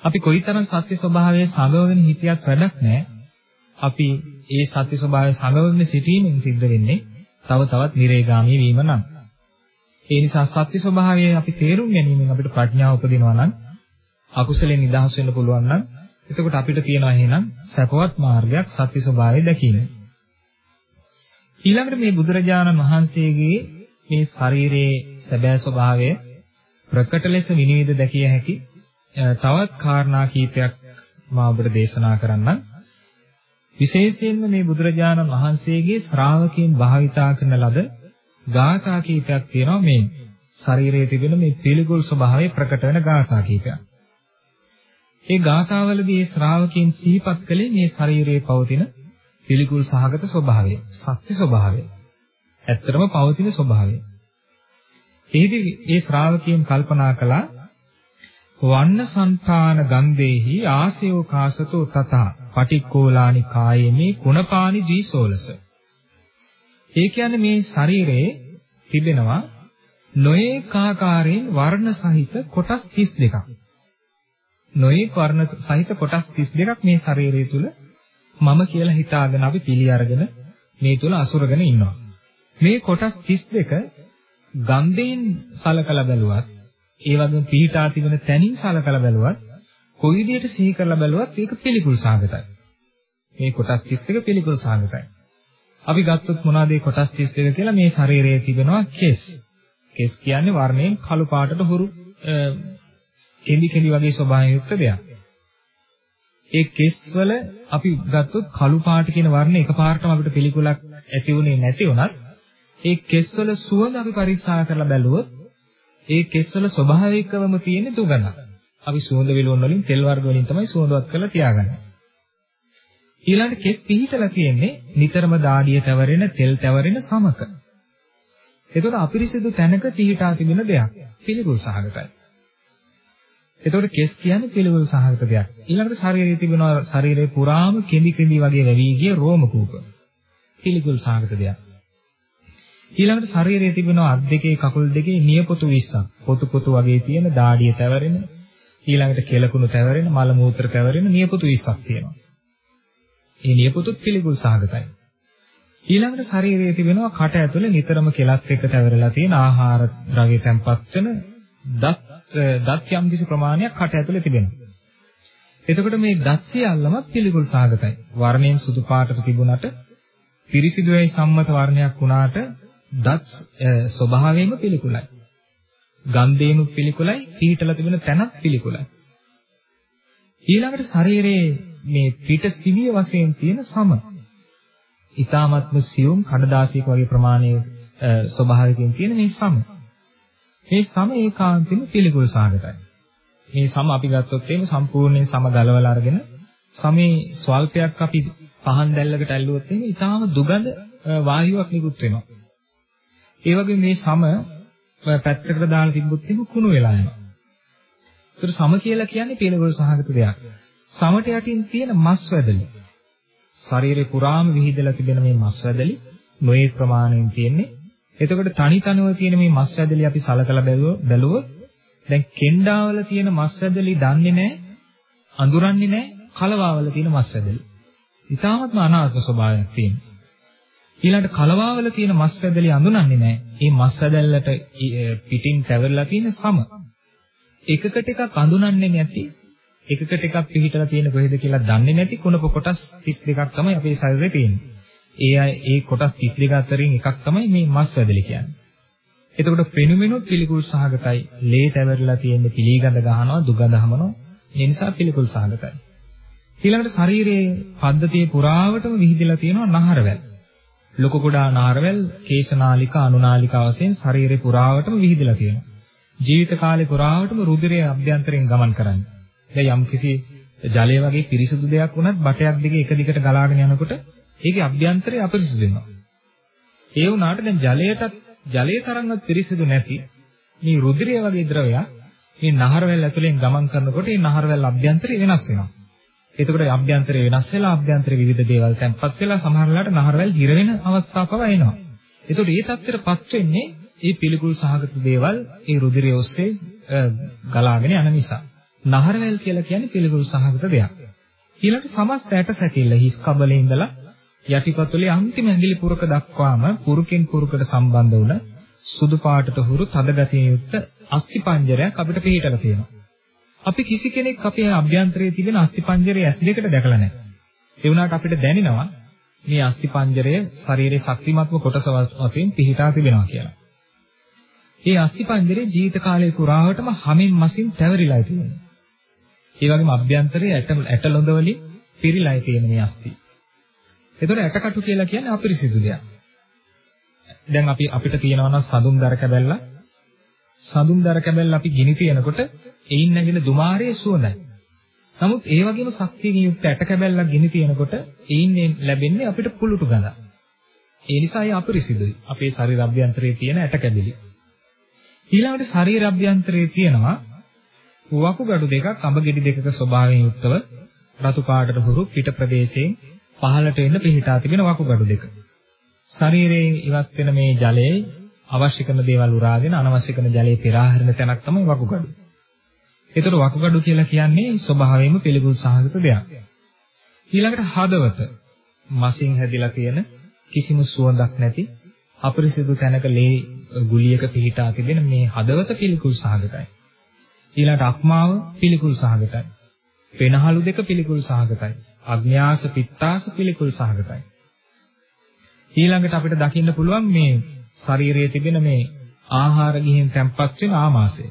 අපි කොයිතරම් සත්‍ය ස්වභාවයේ සංගවගෙන හිටියත් වැඩක් නැහැ. අපි ඒ සත්‍ය ස්වභාවයේ සංගවගෙන සිටීමෙන් සිද්ධ වෙන්නේ තව තවත් නිරේගාමී වීම නම්. ඒ නිසා සත්‍ය ස්වභාවය අපි තේරුම් ගැනීමෙන් අපිට ප්‍රඥාව උපදිනවා නම් අකුසලෙන් නිදහස් වෙන්න පුළුවන් නම් එතකොට අපිට තියෙනවා එහෙනම් සපවත් මාර්ගයක් සත්‍ය ස්වභාවය දැකීම. ඊළඟට මේ බුදුරජාණන් වහන්සේගේ මේ ශරීරයේ සැබෑ ස්වභාවය ප්‍රකට ලෙස විනිවිද දැකිය හැකි තවත් කාරණා කීපයක් මා ඔබට දේශනා කරන්නම්. විශේෂයෙන්ම මේ බුදුරජාණන් වහන්සේගේ ශ්‍රාවකයන් භාවිතා කරන ලද ගාථා කීපයක් තියෙනවා මේ ශරීරයේ තිබෙන මේ පිළිකුල් ස්වභාවය ප්‍රකට වෙන ගාථා කීපයක්. ඒ ගාථාවලදී ශ්‍රාවකයන් සිහිපත් කළේ මේ ශරීරයේ පවතින පිළිකුල් සහගත ස්වභාවය, සත්‍ය ස්වභාවය. ඇත්තටම පවතින ස්වභාවය. එහිදී මේ ශ්‍රාවකයන් කල්පනා කළා වන්න సంతාන ගන්ධේහි ආසයෝ කාසතෝ තතහ පටික්කෝලානි කායේමේ කුණපානි ජීසෝලස ඒ කියන්නේ මේ ශරීරයේ තිබෙනවා නොඒක ආකාරයෙන් වර්ණ සහිත කොටස් 32ක් නොඒක වර්ණ සහිත කොටස් 32ක් මේ ශරීරය තුල මම කියලා හිතාගෙන අපි පිළි අරගෙන මේ තුල අසුරගෙන ඉන්නවා. මේ කොටස් 32 ගන්ධයෙන් සලකලා බැලුවත් ඒ වගේම පිහිටා තිබෙන තැනින් සලකලා බැලුවත් කොයි විදිහට සිහි කරලා බැලුවත් ඒක පිළිකුල් සාගතයි. මේ කොටස් 32 පිළිකුල් සහගතයි. අපි ගත්තොත් මොනවද මේ කොටස් 32 කියලා මේ ශරීරයේ තිබෙනවා කෙස්. කෙස් කියන්නේ වර්ණයෙන් කළු පාටට හුරු කෙඳි කෙඳි වගේ ස්වභාවයෙන් යුක්ත දෙයක්. ඒ කෙස් වල අපි ගත්තොත් කළු පාට කියන වර්ණය එකපාරටම අපිට පිළිකුලක් ඇති වුණේ නැති වුණත් ඒ කෙස් වල සුවඳ අපි පරීක්ෂා කරලා බැලුවොත් ඒ කෙස් වල ස්වභාවිකවම තියෙන දුගඳ. අපි සුවඳ විලවුන් වලින් තෙල් වර්ග වලින් තමයි සුවඳවත් කරලා තියාගන්නේ. ඊළඟට කෙස් පිහිටලා තියෙන්නේ නිතරම දාඩිය තවරෙන තෙල් තවරෙන සමක. එතකොට අපිරිසිදු තැනක පිහිටා තිබෙන දෙයක්. පිළිකුල් සහගතයි. එතකොට කෙස් කියන්නේ පිළිකුල් සහගත දෙයක්. ඊළඟට ශරීරයේ තිබෙනවා ශරීරේ පුරාම කෙඳි කෙඳි වගේ වැවි ගිය රෝම කූප. පිළිකුල් සහගත දෙයක්. ඊළඟට ශරීරයේ තිබෙනවා අත් දෙකේ කකුල් දෙකේ නියපොතු 20ක්. පොතු පොතු වගේ තියෙන දාඩිය තවරෙන ඊළඟට කෙලකුණු තවරෙන මල මූත්‍ර තවරෙන නියපොතු 20ක් තියෙනවා. ඒ නියපොතුත් පිළිකුල් සහගතයි. ඊළඟට ශරීරයේ තිබෙනවා කට ඇතුලේ නිතරම කෙලත් එක්ක තැවරලා තියෙන ආහාර ද්‍රව්‍ය තැම්පත් වෙන දත් දත් යම් කිසි ප්‍රමාණයක් කට ඇතුලේ තිබෙනවා. එතකොට මේ දත් සියල්ලම පිළිකුල් සහගතයි. වර්ණයෙන් සුදු පාටට තිබුණට පිරිසිදුයි සම්මත වර්ණයක් වුණාට දත් ස්වභාවයෙන්ම පිළිකුලයි. ගන්ධේනු පිළිකුලයි, පිහිටලා තිබෙන තැනත් පිළිකුලයි. ඊළඟට ශරීරයේ මේ පිට සිවිය වශයෙන් තියෙන සම ඊ타මත්ම සියුම් කඩදාසියක වගේ ප්‍රමාණයේ ස්වභාවයෙන් තියෙන මේ සම. මේ සම ඒකාන්තෙම පිළිකුල් සාගතයි. මේ සම අපි ගත්තොත් එහෙම සම්පූර්ණයෙන් සම ගලවලා අරගෙන සමේ ස්වල්පයක් අපි පහන් දැල්ලකට ඇල්ලුවොත් එහෙම ඊටාම දුගඳ වායුවක් නිකුත් වෙනවා. ඒ වගේ මේ සම පැත්තකට දාලා තිබ්බොත් එහෙම කුණු වෙලා යනවා. ඒතර සම කියලා කියන්නේ පිළිකුල් සහගත දෙයක්. සමට යටින් තියෙන මස් වැදලි ශරීරේ පුරාම විහිදලා තිබෙන මේ මස් වැදලි නොයේ ප්‍රමාණයෙන් තියෙන්නේ. එතකොට තනි තනව තියෙන මේ මස් වැදලි අපි සලකලා බැලුවොත් දැන් කෙන්ඩාවල තියෙන මස් වැදලි දන්නේ නැහැ, අඳුරන්නේ නැහැ කලවාවල තියෙන මස් වැදලි. ඊටාත්ම අනාත්ම ස්වභාවයක් තියෙනවා. ඊළඟට කලවාවල තියෙන මස් වැදලි අඳුනන්නේ නැහැ. මේ මස් වැදල්ලට පිටින් තැවරලා තියෙන සම. එකකට එකක් අඳුනන්නේ නැති එකකට එකක් පිළිහිටලා තියෙන කොහෙද කියලා දන්නේ නැති කුණප කොටස් 32ක් තමයි අපේ ශරීරේ තියෙන්නේ. ඒ අය ඒ කොටස් 32 අතරින් එකක් තමයි මේ මස් වැදලි කියන්නේ. එතකොට පෙනුමෙනුත් පිළිකුල් සහගතයි. ලේ තැවරලා තියෙන්නේ පිළිගඳ ගහනවා, දුගඳ හමනවා. ඒ නිසා පිළිකුල් සහගතයි. ඊළඟට ශරීරයේ පද්ධතිය පුරාවටම විහිදලා තියෙනවා නහරවැල්. ලොකු කුඩා නහරවැල්, කේශනාලිකා, අනුනාලිකා වශයෙන් ශරීරේ පුරාවටම විහිදලා තියෙනවා. ජීවිත කාලේ පුරාවටම රුධිරය අභ්‍යන්තරයෙන් ගමන් කරන්නේ. දැන් යම්කිසි ජලය වගේ පිරිසුදු දෙයක් වුණත් බටයක් දිගේ එක දිගට ගලාගෙන යනකොට ඒකේ අභ්‍යන්තරය අපිරිසුදු වෙනවා. ඒ වුණාට දැන් ජලයටත් ජලයේ තරම්වත් පිරිසිදු නැති මේ රුධිරය වගේ ද්‍රවයක් මේ නහරවැල් ඇතුලෙන් ගමන් කරනකොට මේ නහරවැල් අභ්‍යන්තරය වෙනස් වෙනවා. එතකොට අභ්‍යන්තරය වෙනස් වෙලා අභ්‍යන්තරේ විවිධ දේවල් තැන්පත් වෙලා සමහරලාට නහරවැල් හිර වෙන අවස්ථා පවා එනවා. එතකොට මේ தත්ත්වයටපත් වෙන්නේ මේ පිළිකුල් සහගත දේවල් ඒ රුධිරය ඔස්සේ ගලාගෙන යන නිසා. නහරවැල් කියලා කියන්නේ පිළිකුල් සහගත දෙයක්. ඊළඟට සමස්ත ඇට සැකිල්ල හිස් කබලේ ඉඳලා යටිපතුලේ අන්තිම ඇඟිලි පුරක දක්වාම පුරුකින් පුරුකට සම්බන්ධ වුණ සුදු පාටට හුරු තද ගතිය යුක්ත අස්ථි පංජරයක් අපිට පිළිහිටලා තියෙනවා. අපි කිසි කෙනෙක් අපේ අභ්‍යන්තරයේ තිබෙන අස්ථි පංජරය ඇස් දෙකට දැකලා නැහැ. ඒ වුණාට අපිට දැනෙනවා මේ අස්ථි පංජරය ශරීරයේ ශක්තිමත්ම කොටස වශයෙන් පිහිටා තිබෙනවා කියලා. මේ අස්ථි පංජරේ ජීවිත කාලය පුරාවටම හැමින් මසින් තැවරිලා තියෙනවා. ඒ වගේම අභ්‍යන්තරයේ ඇට ඇටලොඳ වලින් පිරීලායි තියෙන මේ අස්ථි. ඒතකොට ඇටකටු කියලා කියන්නේ අපිරිසිදු දෙයක්. දැන් අපි අපිට තියෙනවා නම් සඳුන් දර කැබැල්ල සඳුන් දර කැබැල්ල අපි ගිනි තියනකොට එයින් නැගෙන දුමාරයේ සුවඳයි. නමුත් ඒ වගේම ශක්තියකින් යුක්ත ඇට කැබැල්ලක් ගිනි තියනකොට එයින් ලැබෙන්නේ අපිට පුළුටු ගඳ. ඒ නිසා ඒ අපිරිසිදුයි. අපේ ශරීර අභ්‍යන්තරයේ තියෙන ඇට කැබිලි. ඊළඟට ශරීර අභ්‍යන්තරයේ තියෙනවා වකුගඩු දෙකක් අඹ ගෙඩි දෙකක ස්වභාවයෙන් යුක්තව රතු පාටට හුරු පිට ප්‍රදේශයෙන් පහළට එන්න පිහිටා තිබෙන වකුගඩු දෙක. ශරීරයෙන් ඉවත් වෙන මේ ජලයේ අවශ්‍ය කරන දේවල් උරාගෙන අනවශ්‍ය කරන ජලයේ පෙරාහැරෙන තැනක් තමයි වකුගඩු. ඒතර වකුගඩු කියලා කියන්නේ ස්වභාවයෙන්ම පිළිගුල් සහගත දෙයක්. ඊළඟට හදවත මසින් හැදිලා තියෙන කිසිම සුවඳක් නැති අපරිසිදු තැනක ලේ ගුලියක පිහිටා තිබෙන මේ හදවත පිළිකුල් සහගතයි. ඊළඟට අක්මාව පිළිකුල් සහගතයි. පෙනහළු දෙක පිළිකුල් සහගතයි. අග්න්‍යාස පිත්තාස පිළිකුල් සහගතයි. ඊළඟට අපිට දකින්න පුළුවන් මේ ශරීරයේ තිබෙන මේ ආහාර ගිහින් තැම්පත් වෙන ආමාශය.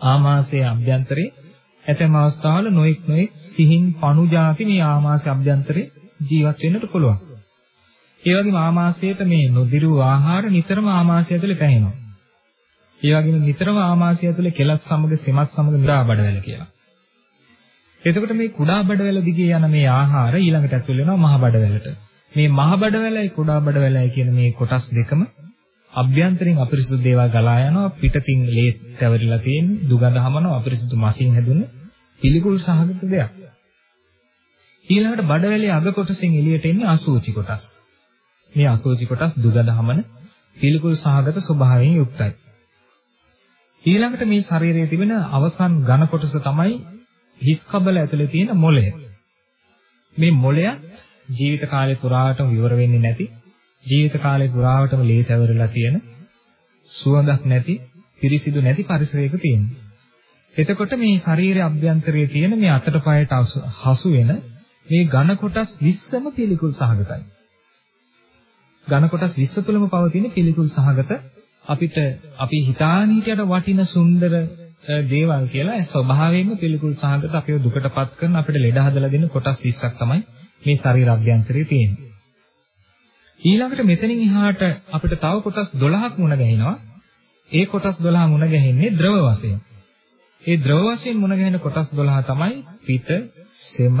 ආමාශයේ අභ්‍යන්තරේ ඇතැම් අවස්ථාවල නොඑක් නොඑක් සිහින් පණු જાති මේ ආමාශය අභ්‍යන්තරේ ජීවත් වෙන්නට පුළුවන්. ඒ වගේම ආමාශයට මේ නොදිරු ආහාර නිතරම ආමාශය ඇතුලේ පැහැෙනවා. ඒ වගේම නිතරම ආමාශය ඇතුලේ කෙලස් සමග සෙමස් සමග නිරා බඩවැල කියලා. එතකොට මේ කුඩා බඩවැල දිගේ යන මේ ආහාර ඊළඟට ඇතුල් වෙනවා මහ බඩවැලට. මේ මහ බඩවැලයි කුඩා බඩවැලයි කියන මේ කොටස් දෙකම අභ්‍යන්තරින් අපිරිසුදු දේවල් ගලා යනවා පිටතින් ලේ තැවරිලා තියෙන දුගඳ හමනවා අපිරිසුදු මසින් හැදුන පිළිකුල් සහගත දෙයක්. ඊළඟට බඩවැලේ අග කොටසෙන් එළියට එන්නේ අසුචි කොටස්. මේ අසුචි කොටස් දුගඳ හමන පිළිකුල් සහගත ස්වභාවයෙන් යුක්තයි. ඊළඟට මේ ශරීරයේ තිබෙන අවසන් ඝන කොටස තමයි හිස් කබල ඇතුලේ තියෙන මොළය. මේ මොළය ජීවිත කාලේ පුරාටම විවර වෙන්නේ නැති ජීවිත කාලේ පුරාවටම ලේ තැවරලා තියෙන සුවඳක් නැති පිරිසිදු නැති පරිසරයක තියෙනවා. එතකොට මේ ශරීරයේ අභ්‍යන්තරයේ තියෙන මේ අතට පයට හසු වෙන මේ ඝන කොටස් 20ම පිළිකුල් සහගතයි. ඝන කොටස් 20 තුලම පවතින පිළිකුල් සහගත අපිට අපි හිතාන හිටියට වටින සුන්දර දේවල් කියලා ස්වභාවයෙන්ම පිළිකුල් සහගත අපිව දුකටපත් කරන අපිට ලෙඩ හදලා දෙන කොටස් 20ක් තමයි මේ ශරීර අභ්‍යන්තරයේ තියෙන්නේ. ඊළඟට මෙතනින් එහාට අපිට තව කොටස් 12ක් මුණ ගැහෙනවා. ඒ කොටස් 12 මුණ ගැහෙන්නේ ද්‍රව වශයෙන්. ඒ ද්‍රව වශයෙන් මුණ ගැහෙන කොටස් 12 තමයි පිත, සෙම,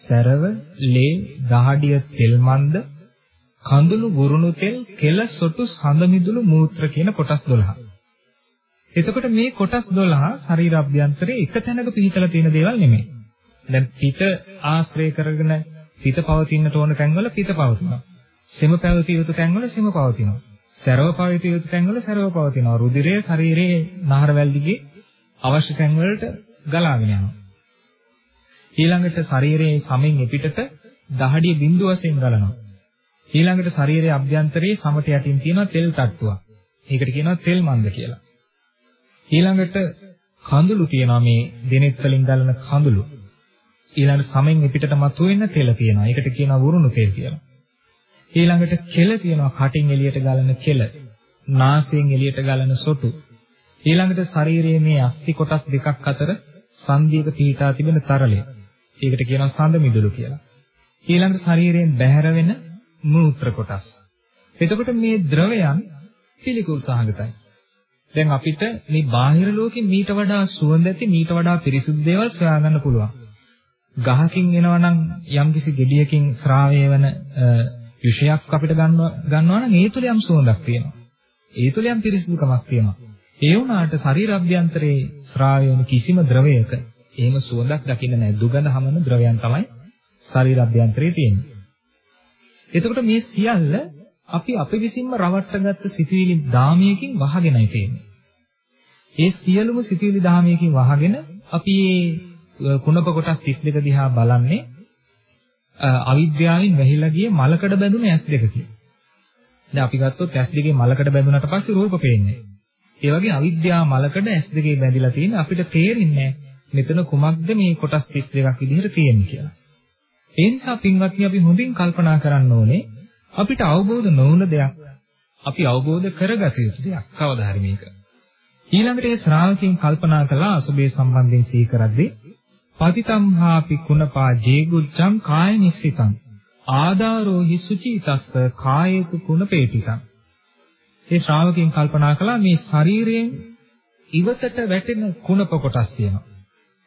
සැරව, ලේ, දහඩිය, තෙල් මන්ද, කඳුළු, වුරුණු තෙල්, කෙල, සොටු, සඳ මිදුළු, මූත්‍ර කියන කොටස් 12. එතකොට මේ කොටස් 12 ශරීර අභ්‍යන්තරයේ එක තැනක පිහිටලා තියෙන දේවල් නෙමෙයි. දැන් පිට ආශ්‍රය කරගෙන පිට පවතින්නට ඕන තැන්වල පිට පවතිනවා. සෙම පැවතිය යුතු තැන්වල සෙම පවතිනවා. සැරව පවතිය යුතු තැන්වල සැරව පවතිනවා. රුධිරය ශරීරයේ නහරවැල් දිගේ අවශ්‍ය තැන්වලට ගලාගෙන යනවා. ඊළඟට ශරීරයේ සමෙන් එපිටට දහඩිය බිඳු වශයෙන් ගලනවා. ඊළඟට ශරීරයේ අභ්‍යන්තරයේ සමට යටින් තියෙන තෙල් තට්ටුවක්. ඒකට කියනවා තෙල් මන්ද කියලා. ඊළඟට කඳුළු තියෙනවා මේ දෙනෙත් වලින් ගලන කඳුළු. ඊළඟට සමෙන් එපිටට මතුවෙන තෙල තියෙනවා. ඒකට කියනවා වුරුණු තෙල් කියලා. ඊළඟට කෙල තියෙනවා කටින් එළියට ගලන කෙල. නාසයෙන් එළියට ගලන සොටු. ඊළඟට ශරීරයේ මේ අස්ථි කොටස් දෙකක් අතර සංධියක පිහිටා තිබෙන තරලය. ඒකට කියනවා සඳ මිදුළු කියලා. ඊළඟට ශරීරයෙන් බැහැර වෙන මූත්‍ර කොටස්. එතකොට මේ ද්‍රවයන් පිළිකුල් සහගතයි. දැන් අපිට මේ බාහිර ලෝකෙ මීට වඩා සුවඳ ඇති මීට වඩා පිරිසුදු දේවල් සොයාගන්න පුළුවන්. ගහකින් එනවනම් යම්කිසි ගෙඩියකින් ශ්‍රාවය වෙන විෂයක් අපිට ගන්නවා ගන්නවා නම් ඒ තුල යම් සුවඳක් තියෙනවා. ඒ තුල යම් පිරිසිදුකමක් තියෙනවා. ඒ වුණාට ශරීර අභ්‍යන්තරයේ ශ්‍රාවය වෙන කිසිම ද්‍රවයක එහෙම සුවඳක් දකින්න නැහැ. දුගඳ හමන ද්‍රවයන් තමයි ශරීර අභ්‍යන්තරයේ තියෙන්නේ. එතකොට මේ සියල්ල අපි අපි විසින්ම රවට්ටගත්තු සිතුවිලි දාමයකින් වහගෙනයි තියෙන්නේ. ඒ සියලුම සිතුවිලි දාමයකින් වහගෙන අපි මේ කුණප කොටස් 32 දිහා බලන්නේ අවිද්‍යාවෙන් වැහිලා ගිය මලකඩ බැඳුන ඇස් දෙකකින්. දැන් අපි ගත්තොත් ඇස් දෙකේ මලකඩ බැඳුනට පස්සේ රූප පේන්නේ. ඒ වගේ අවිද්‍යාව මලකඩ ඇස් දෙකේ බැඳිලා තියෙන අපිට තේරෙන්නේ මෙතන කුමක්ද මේ කොටස් 32ක් විදිහට තියෙන්නේ කියලා. ඒ නිසා පින්වත්නි අපි හොඳින් කල්පනා කරන්න ඕනේ අපිට අවබෝධ නොවුන දෙයක් අපි අවබෝධ කරගත යුතු දෙයක් කවදා හරි මේක. ඊළඟට ඒ ශ්‍රාවකයන් කල්පනා කළා අසුබේ සම්බන්ධයෙන් සිහි කරද්දී පතිතම් හාපි කුණපා ජේගුච්ඡං කාය නිස්සිතං ආදාරෝ හි සුචිතස්ස කායේතු කුණපේටිකං. ඒ ශ්‍රාවකයන් කල්පනා කළා මේ ශරීරයෙන් ඉවතට වැටෙන කුණප කොටස් තියෙනවා.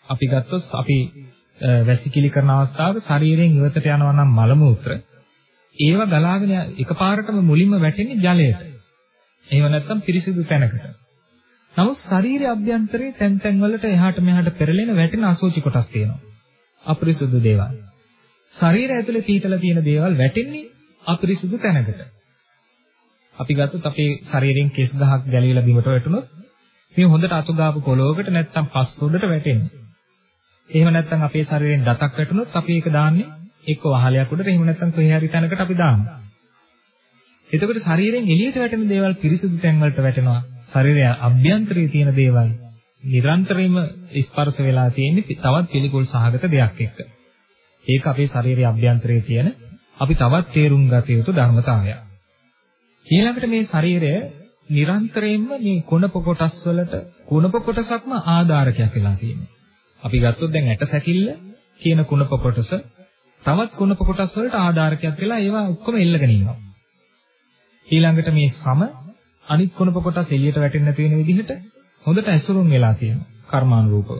අපි ගත්තොත් අපි වැසිකිලි කරන අවස්ථාවක ශරීරයෙන් ඉවතට යනවා නම් මල මූත්‍ර ඒව ගලාගෙන එකපාරටම මුලින්ම වැටෙන්නේ ජලයට. එහෙම නැත්නම් පිරිසිදු තැනකට. නමුත් ශරීරයේ අභ්‍යන්තරයේ තැන් තැන් වලට එහාට මෙහාට පෙරලෙන වැටෙන අසෝචි කොටස් තියෙනවා. අපිරිසුදු දේවල්. ශරීරය ඇතුලේ පීතල තියෙන දේවල් වැටෙන්නේ අපිරිසුදු තැනකට. අපි ගත්තොත් අපේ ශරීරයෙන් කෙස් ගහක් ගැලවිලා බිමට වැටුණොත් මේ හොඳට අතු ගාපු පොළොවකට නැත්නම් පස් උඩට වැටෙන්නේ. එහෙම නැත්නම් අපේ ශරීරයෙන් දතක් වැටුණොත් අපි ඒක දාන්නේ එක්ක වහලයක් උඩට එහෙම නැත්නම් කොහේ හරි තැනකට අපි දානවා. එතකොට ශරීරයෙන් එළියට වැටෙන දේවල් පිරිසුදු තැන් වලට වැටෙනවා. ශරීරය අභ්‍යන්තරයේ තියෙන දේවල් නිරන්තරයෙන්ම ස්පර්ශ වෙලා තියෙන්නේ තවත් පිළිකුල් සහගත දෙයක් එක්ක. ඒක අපේ ශරීරයේ අභ්‍යන්තරයේ තියෙන අපි තවත් තේරුම් ගත යුතු ධර්මතාවයක්. ඊළඟට මේ ශරීරය නිරන්තරයෙන්ම මේ කුණප කොටස් වලට කුණප කොටසක්ම ආධාරකයක් වෙලා තියෙනවා. අපි ගත්තොත් දැන් ඇට සැකිල්ල කියන කුණප කොටස තවත් කුණප කොටස් වලට ආධාරකයක් වෙලා ඒවා ඔක්කොම එල්ලගෙන ඉන්නවා. ඊළඟට මේ සම අනිත් කුණප කොටස් එළියට වැටෙන්නේ නැති වෙන විදිහට හොඳට ඇසුරුම් වෙලා තියෙනවා කර්මානුරූපව.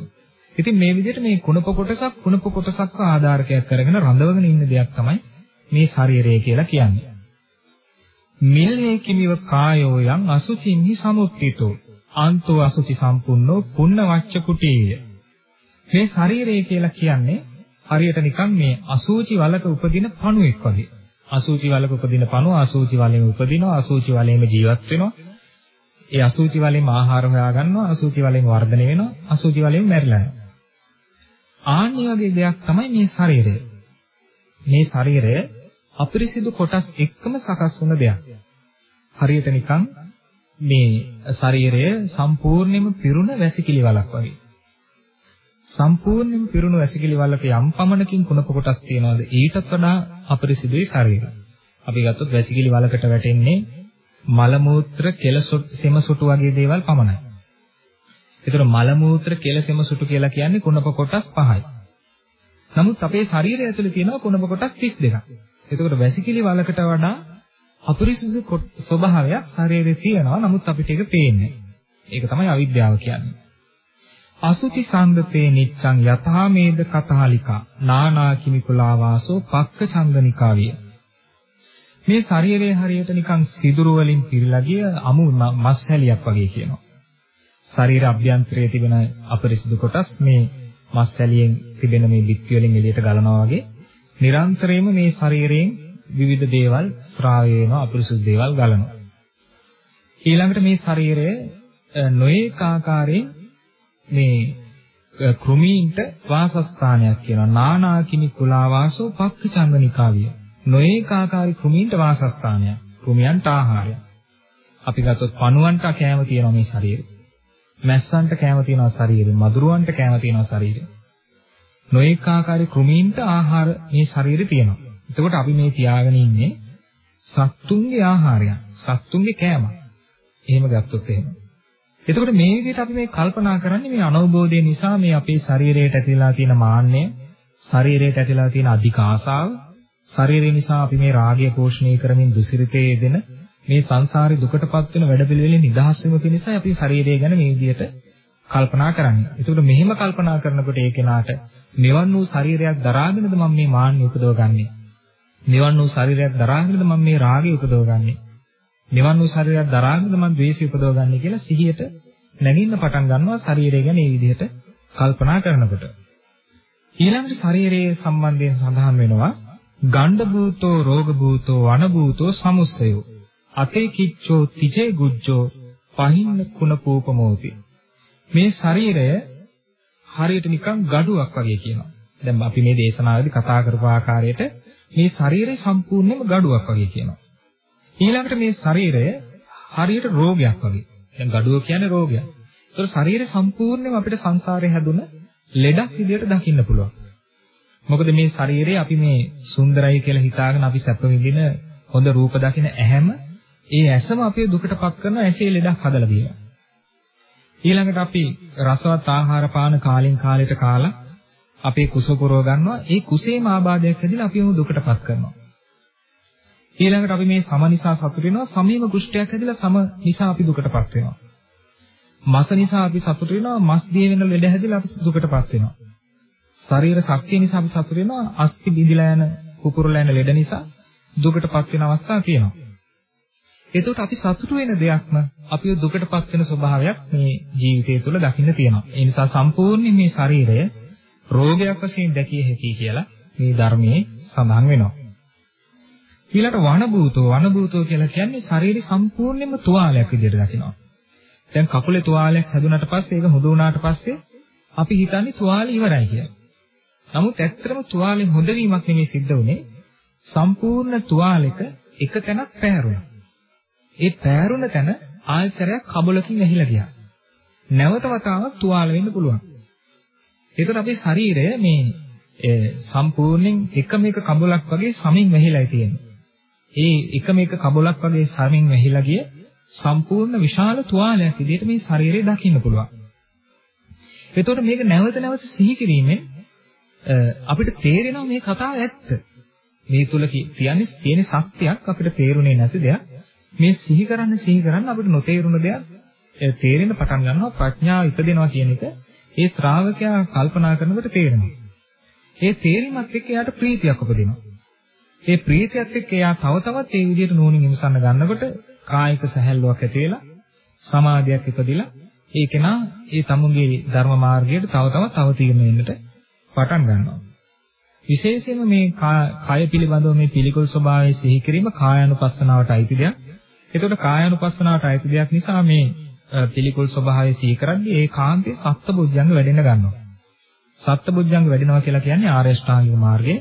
ඉතින් මේ විදිහට මේ කුණප කොටසක් කුණප කොටසක්ව ආධාරකයක් කරගෙන රඳවගෙන ඉන්න දෙයක් තමයි මේ ශරීරය කියලා කියන්නේ. මිල්හේ කිමිව කායෝ යං අසුචින්හි සමුත්තිතෝ අන්තෝ අසුචි සම්පුන්නෝ පුන්න වච්ච කුටීය. මේ ශරීරය කියලා කියන්නේ හරියට නිකන් මේ අසූචි වලක උපදින පණුවෙක් වගේ. අසූචි වලක උපදින පණුව අසූචි වලෙම උපදිනවා අසූචි වලෙම ජීවත් වෙනවා. ඒ අසූචි වලෙම ආහාර හොයා ගන්නවා අසූචි වලෙම වර්ධනය වෙනවා අසූචි වලෙම මැරිලා යනවා. ආන්නේ වගේ දෙයක් තමයි මේ ශරීරය. මේ ශරීරය අපිරිසිදු කොටස් එක්කම සකස් වුණ දෙයක්. හරියට නිකන් මේ ශරීරය සම්පූර්ණයෙන්ම පිරුණ වැසිකිලි වලක් වගේ. සම්පූර්ණයෙන්ම පිරුණු වැසිකිලි වලක යම් පමණකින් කුණප කොටස් තියනවාද ඊටත් වඩා අපිරිසිදුයි ශරීරය. අපි ගත්තොත් වැසිකිලි වලකට වැටෙන්නේ මල මූත්‍ර කෙල සෙම සුටු වගේ දේවල් පමණයි. ඒතර මල මූත්‍ර කෙල සෙම සුටු කියලා කියන්නේ කුණප කොටස් පහයි. නමුත් අපේ ශරීරය ඇතුලේ තියෙනවා කුණප කොටස් 32ක්. එතකොට වැසිකිලි වලකට වඩා අපිරිසිදු ස්වභාවයක් ශරීරයේ තියෙනවා. නමුත් අපිට ඒක පේන්නේ ඒක තමයි අවිද්‍යාව කියන්නේ. අසුචි සංගතේ නිච්ඡං යථා මේද කතාලිකා නානා කිමිකුලා වාසෝ පක්ක චන්දනිකාවිය මේ ශරීරයේ හරියට නිකන් සිදුරු වලින් පිරීලා ගිය අමු මස් හැලියක් වගේ කියනවා ශරීර අභ්‍යන්තරයේ තිබෙන අපරිසිදු කොටස් මේ මස් හැලියෙන් තිබෙන මේ බිත්ති වලින් එළියට ගලනවා වගේ නිරන්තරයෙන්ම මේ ශරීරයෙන් විවිධ දේවල් ස්‍රාව වෙනවා අපරිසුදු දේවල් ගලනවා. ඊළඟට මේ ශරීරය නොඒක ආකාරයෙන් මේ කෘමීන්ට වාසස්ථානයක් කියනවා. නානා කිමි කුලා වාසෝ පක්ඛ චන්දනිකාවිය. නොඒක ආකාරී කෘමීන්ට වාසස්ථානයක්. කෘමියන්ට ආහාරයක්. අපි ගත්තොත් පණුවන්ට කෑම තියෙනවා මේ ශරීරේ. මැස්සන්ට කෑම තියෙනවා ශරීරේ. මදුරුවන්ට කෑම තියෙනවා ශරීරේ. නොඑක ආකාරයේ කෘමීන්ට ආහාර මේ ශරීරේ තියෙනවා. එතකොට අපි මේ තියාගෙන ඉන්නේ සත්තුන්ගේ ආහාරයක්, සත්තුන්ගේ කෑම. එහෙම ගත්තොත් එහෙම. එතකොට මේ විදිහට අපි මේ කල්පනා කරන්නේ මේ අනවබෝධය නිසා මේ අපේ ශරීරයට ඇතිලා තියෙන මාන්නය, ශරීරයට ඇතිලා තියෙන අධික ආසාව, ශරීරය නිසා අපි මේ රාගය පෝෂණය කරමින් දුසිරිතේ යෙදෙන මේ සංසාරේ දුකටපත් වෙන වැඩපිළිවෙලෙන් නිදහස් වීම පිණිසයි අපි ශරීරය ගැන මේ විදිහට කල්පනා කරන්නේ. ඒකට මෙහෙම කල්පනා කරනකොට ඒ කෙනාට මෙවන් වූ ශරීරයක් දරාගෙනද මම මේ මාන්නය උපදවගන්නේ. මෙවන් වූ ශරීරයක් දරාගෙනද මම මේ රාගය උපදවගන්නේ. මෙවන් වූ ශරීරයක් දරාගෙනද මම ද්වේෂය උපදවගන්නේ කියලා සිහියට නැගින්න පටන් ගන්නවා ශරීරය ගැන මේ විදිහට කල්පනා කරනකොට. ඊළඟට ශරීරයේ සම්බන්ධයෙන් සඳහන් වෙනවා ගණ්ඩ භූතෝ රෝග භූතෝ වන භූතෝ සමුස්සයෝ අතේ කිච්චෝ තිජේ ගුජ්ජෝ පහින්න කුණ පූපමෝති මේ ශරීරය හරියට නිකන් gaduwak වගේ කියනවා. දැන් අපි මේ දේශනාවේදී කතා කරපු ආකාරයට මේ ශරීරය සම්පූර්ණයෙන්ම gaduwak වගේ කියනවා. ඊළඟට මේ ශරීරය හරියට රෝගයක් වගේ. දැන් gaduwa කියන්නේ රෝගයක්. ඒතර ශරීරය සම්පූර්ණයෙන්ම අපිට සංසාරේ හැදුන ලෙඩක් විදියට දකින්න පුළුවන්. මොකද මේ ශරීරය අපි මේ සුන්දරයි කියලා හිතාගෙන අපි සැප විඳින හොඳ රූප දකින ඇහැම ඒ ඇසම අපේ දුකටපත් කරන ඇසේ ලෙඩක් හදලා දෙනවා. ඊළඟට අපි රසවත් ආහාර පාන කාලෙන් කාලයට කාලා අපේ කුස පුරව ගන්නවා. ඒ කුසේම ආබාධයක් ඇදිලා අපිව දුකටපත් කරනවා. ඊළඟට අපි මේ සම නිසා සතුට වෙනවා. සමීම කුෂ්ඨයක් ඇදිලා සම නිසා අපි දුකටපත් වෙනවා. මස නිසා අපි සතුට වෙනවා. මස් දිය වෙන ලෙඩ හැදිලා අපි දුකටපත් වෙනවා. ශරීර ශක්තිය නිසා අපි සතුට වෙනවා. අස්ථි බිඳිලා යන කුපුරලා යන ලෙඩ නිසා දුකටපත් වෙන අවස්ථා තියෙනවා. එතකොට අපි සතුටු වෙන දෙයක්ම අපිව දුකටපත් වෙන ස්වභාවයක් මේ ජීවිතය තුළ දකින්න තියෙනවා. ඒ නිසා සම්පූර්ණයෙන් මේ ශරීරය රෝගයක් වශයෙන් දැකිය හැකියි කියලා මේ ධර්මයේ සඳහන් වෙනවා. ඊළඟ වනභූතෝ වනභූතෝ කියලා කියන්නේ ශරීරය සම්පූර්ණයෙන්ම තුවාලයක් විදිහට දකිනවා. දැන් කකුලේ තුවාලයක් හැදුනට පස්සේ ඒක හොද වුණාට පස්සේ අපි හිතන්නේ තුවාලය ඉවරයි කියලා. නමුත් ඇත්තටම තුවාලේ හොදවීමක් නෙමෙයි සිද්ධ වුනේ. සම්පූර්ණ තුවාලෙක එක තැනක් පැහැරුණා. ඒ පෑරුණ තැන ආයතරයක් කබලකින් ඇහිලා ගියා. නැවත වතාවක් තුවාල වෙන්න පුළුවන්. ඒකට අපේ ශරීරය මේ සම්පූර්ණයෙන් එකම එක කබලක් වගේ සමින් වැහිලා තියෙන්නේ. ඒ එකම එක කබලක් වගේ සමින් වැහිලා ගිය සම්පූර්ණ විශාල තුවාලයක් විදිහට මේ ශරීරය දකින්න පුළුවන්. එතකොට මේක නැවත නැවත සිහි කිරීමෙන් අපිට තේරෙනවා මේ කතාව ඇත්ත. මේ තුල කියන්නේ තියෙන සත්‍යයක් අපිට තේරුනේ නැති දෙයක්. මේ සිහි කරන්න සිහි කරන්න අපිට නොතේරුණ දෙයක් තේරෙන පටන් ගන්නවා ප්‍රඥාව ඉපදෙනවා කියන එක ඒ ශ්‍රාවකයා කල්පනා කරනකොට තේරෙනවා. ඒ තේරීමත් එක්ක එයාට ප්‍රීතියක් උපදිනවා. ඒ ප්‍රීතියත් එක්ක එයා තව තවත් ඒ විදිහට නෝනින් විමසන්න ගන්නකොට කායික සැහැල්ලුවක් ඇති වෙලා සමාධියක් ඉපදිලා ඒ කෙනා ඒ තමුගේ ධර්ම මාර්ගයට තව තවත් අවතීර්ණ වෙන්නට පටන් ගන්නවා. විශේෂයෙන්ම මේ කය පිළිබඳව මේ පිළිකුල් ස්වභාවය සිහි කිරීම කායानुපස්සනාවට අයිති දෙයක්. එතකොට කායानुපස්සනාවට අයිති දෙයක් නිසා මේ පිළිකුල් ස්වභාවය සිහි කරද්දී ඒ කාන්තේ සත්බුද්ධංග වැඩෙන්න ගන්නවා. සත්බුද්ධංග වැඩෙනවා කියලා කියන්නේ ආර්ය අෂ්ටාංගික මාර්ගයේ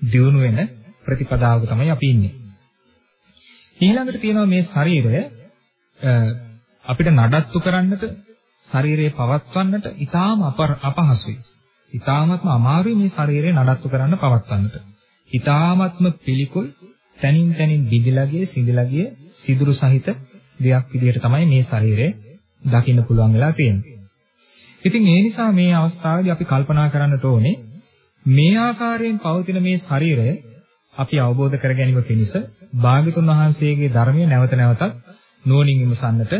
දියුණු වෙන ප්‍රතිපදාවක තමයි අපි ඉන්නේ. ඊළඟට තියෙනවා මේ ශරීරය අපිට නඩත්තු කරන්නට ශරීරය පවත්වන්නට ඊටාම අපහසුයි. ඊටාමත්ම අමාරුයි මේ ශරීරය නඩත්තු කරන්න පවත්වන්නට. ඊටාමත්ම පිළිකුල් තනින් තනින් බිඳිලා ගිය සිඳිලා ගිය සිදුරු සහිත දෙයක් විදිහට තමයි මේ ශරීරය දකින්න පුළුවන් වෙලා තියෙන්නේ. ඉතින් ඒ නිසා මේ අවස්ථාවේදී අපි කල්පනා කරන්නට ඕනේ මේ ආකාරයෙන් පවතින මේ ශරීරය අපි අවබෝධ කර ගැනීම පිණිස භාග්‍යතුන් වහන්සේගේ ධර්මය නැවත නැවතත් නුවණින් විමසන්නට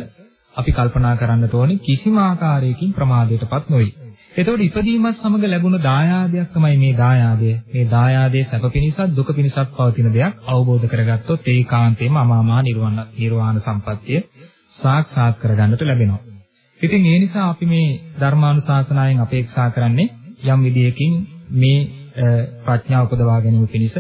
අපි කල්පනා කරන්නට ඕනේ කිසිම ආකාරයකින් ප්‍රමාදයටපත් නොවි. එතකොට ඉපදීමත් සමග ලැබුණ දායාදයක් තමයි මේ දායාදය. මේ දායාදයේ සැප පිණිසත් දුක පිණිසත් පවතින දෙයක් අවබෝධ කරගත්තොත් ඒකාන්තයෙන්ම අමාමහා නිර්වාණ නිර්වාණ සම්පත්තිය සාක්ෂාත් කරගන්නට ලැබෙනවා. ඉතින් ඒ නිසා අපි මේ ධර්මානුශාසනාවෙන් අපේක්ෂා කරන්නේ යම් විදියකින් මේ ප්‍රඥාව උපදවා ගැනීම පිණිස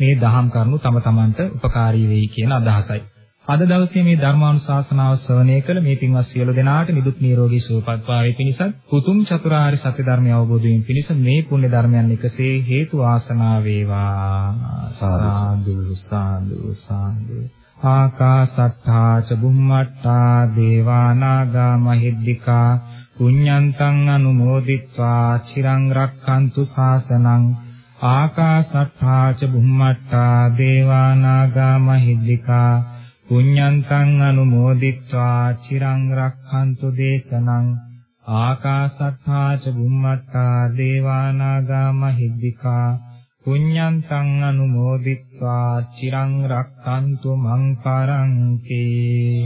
මේ දහම් කරුණු තම තමන්ට උපකාරී වෙයි කියන අදහසයි. අද දවසේ මේ ධර්මානුශාසනාව ශ්‍රවණය කළ මේ පින්වත් සියලු දෙනාට නිදුක් නිරෝගී සුවපත් භාවය පිණිසත් උතුම් චතුරාර්ය සත්‍ය ධර්මය අවබෝධ වීම පිණිස මේ පුණ්‍ය ධර්මයන් එකසේ හේතු ආසනා වේවා. සාදු. සාදු සාදු ආකාසත්තා ච බුම්මට්ටා දේවා නාග මහිද්దికා පුඤ්ඤන්තං අනුමෝදිත්වා. චිරං රක්ඛන්තු ශාසනං ආකාසට්ඨා ච බුම්මට්ඨා දේවා නාග මහිද්దికා පුඤ්ඤන්තං අනුමෝදිත්වා චිරං රක්ඛන්තු දේශනං ආකාසට්ඨා ච බුම්මට්ඨා දේවා නාග මහිද්దికා පුඤ්ඤන්තං අනුමෝදිත්වා චිරං රක්ඛන්තු මං පරංකේ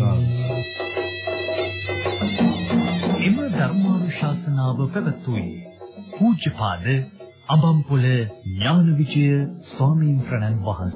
එම ධර්මානුශාසනාව පැවැත්වුවේ පූජ්‍යපාද අඹම්පොළ ඥානවිජය ස්වාමීන් වහන්සේ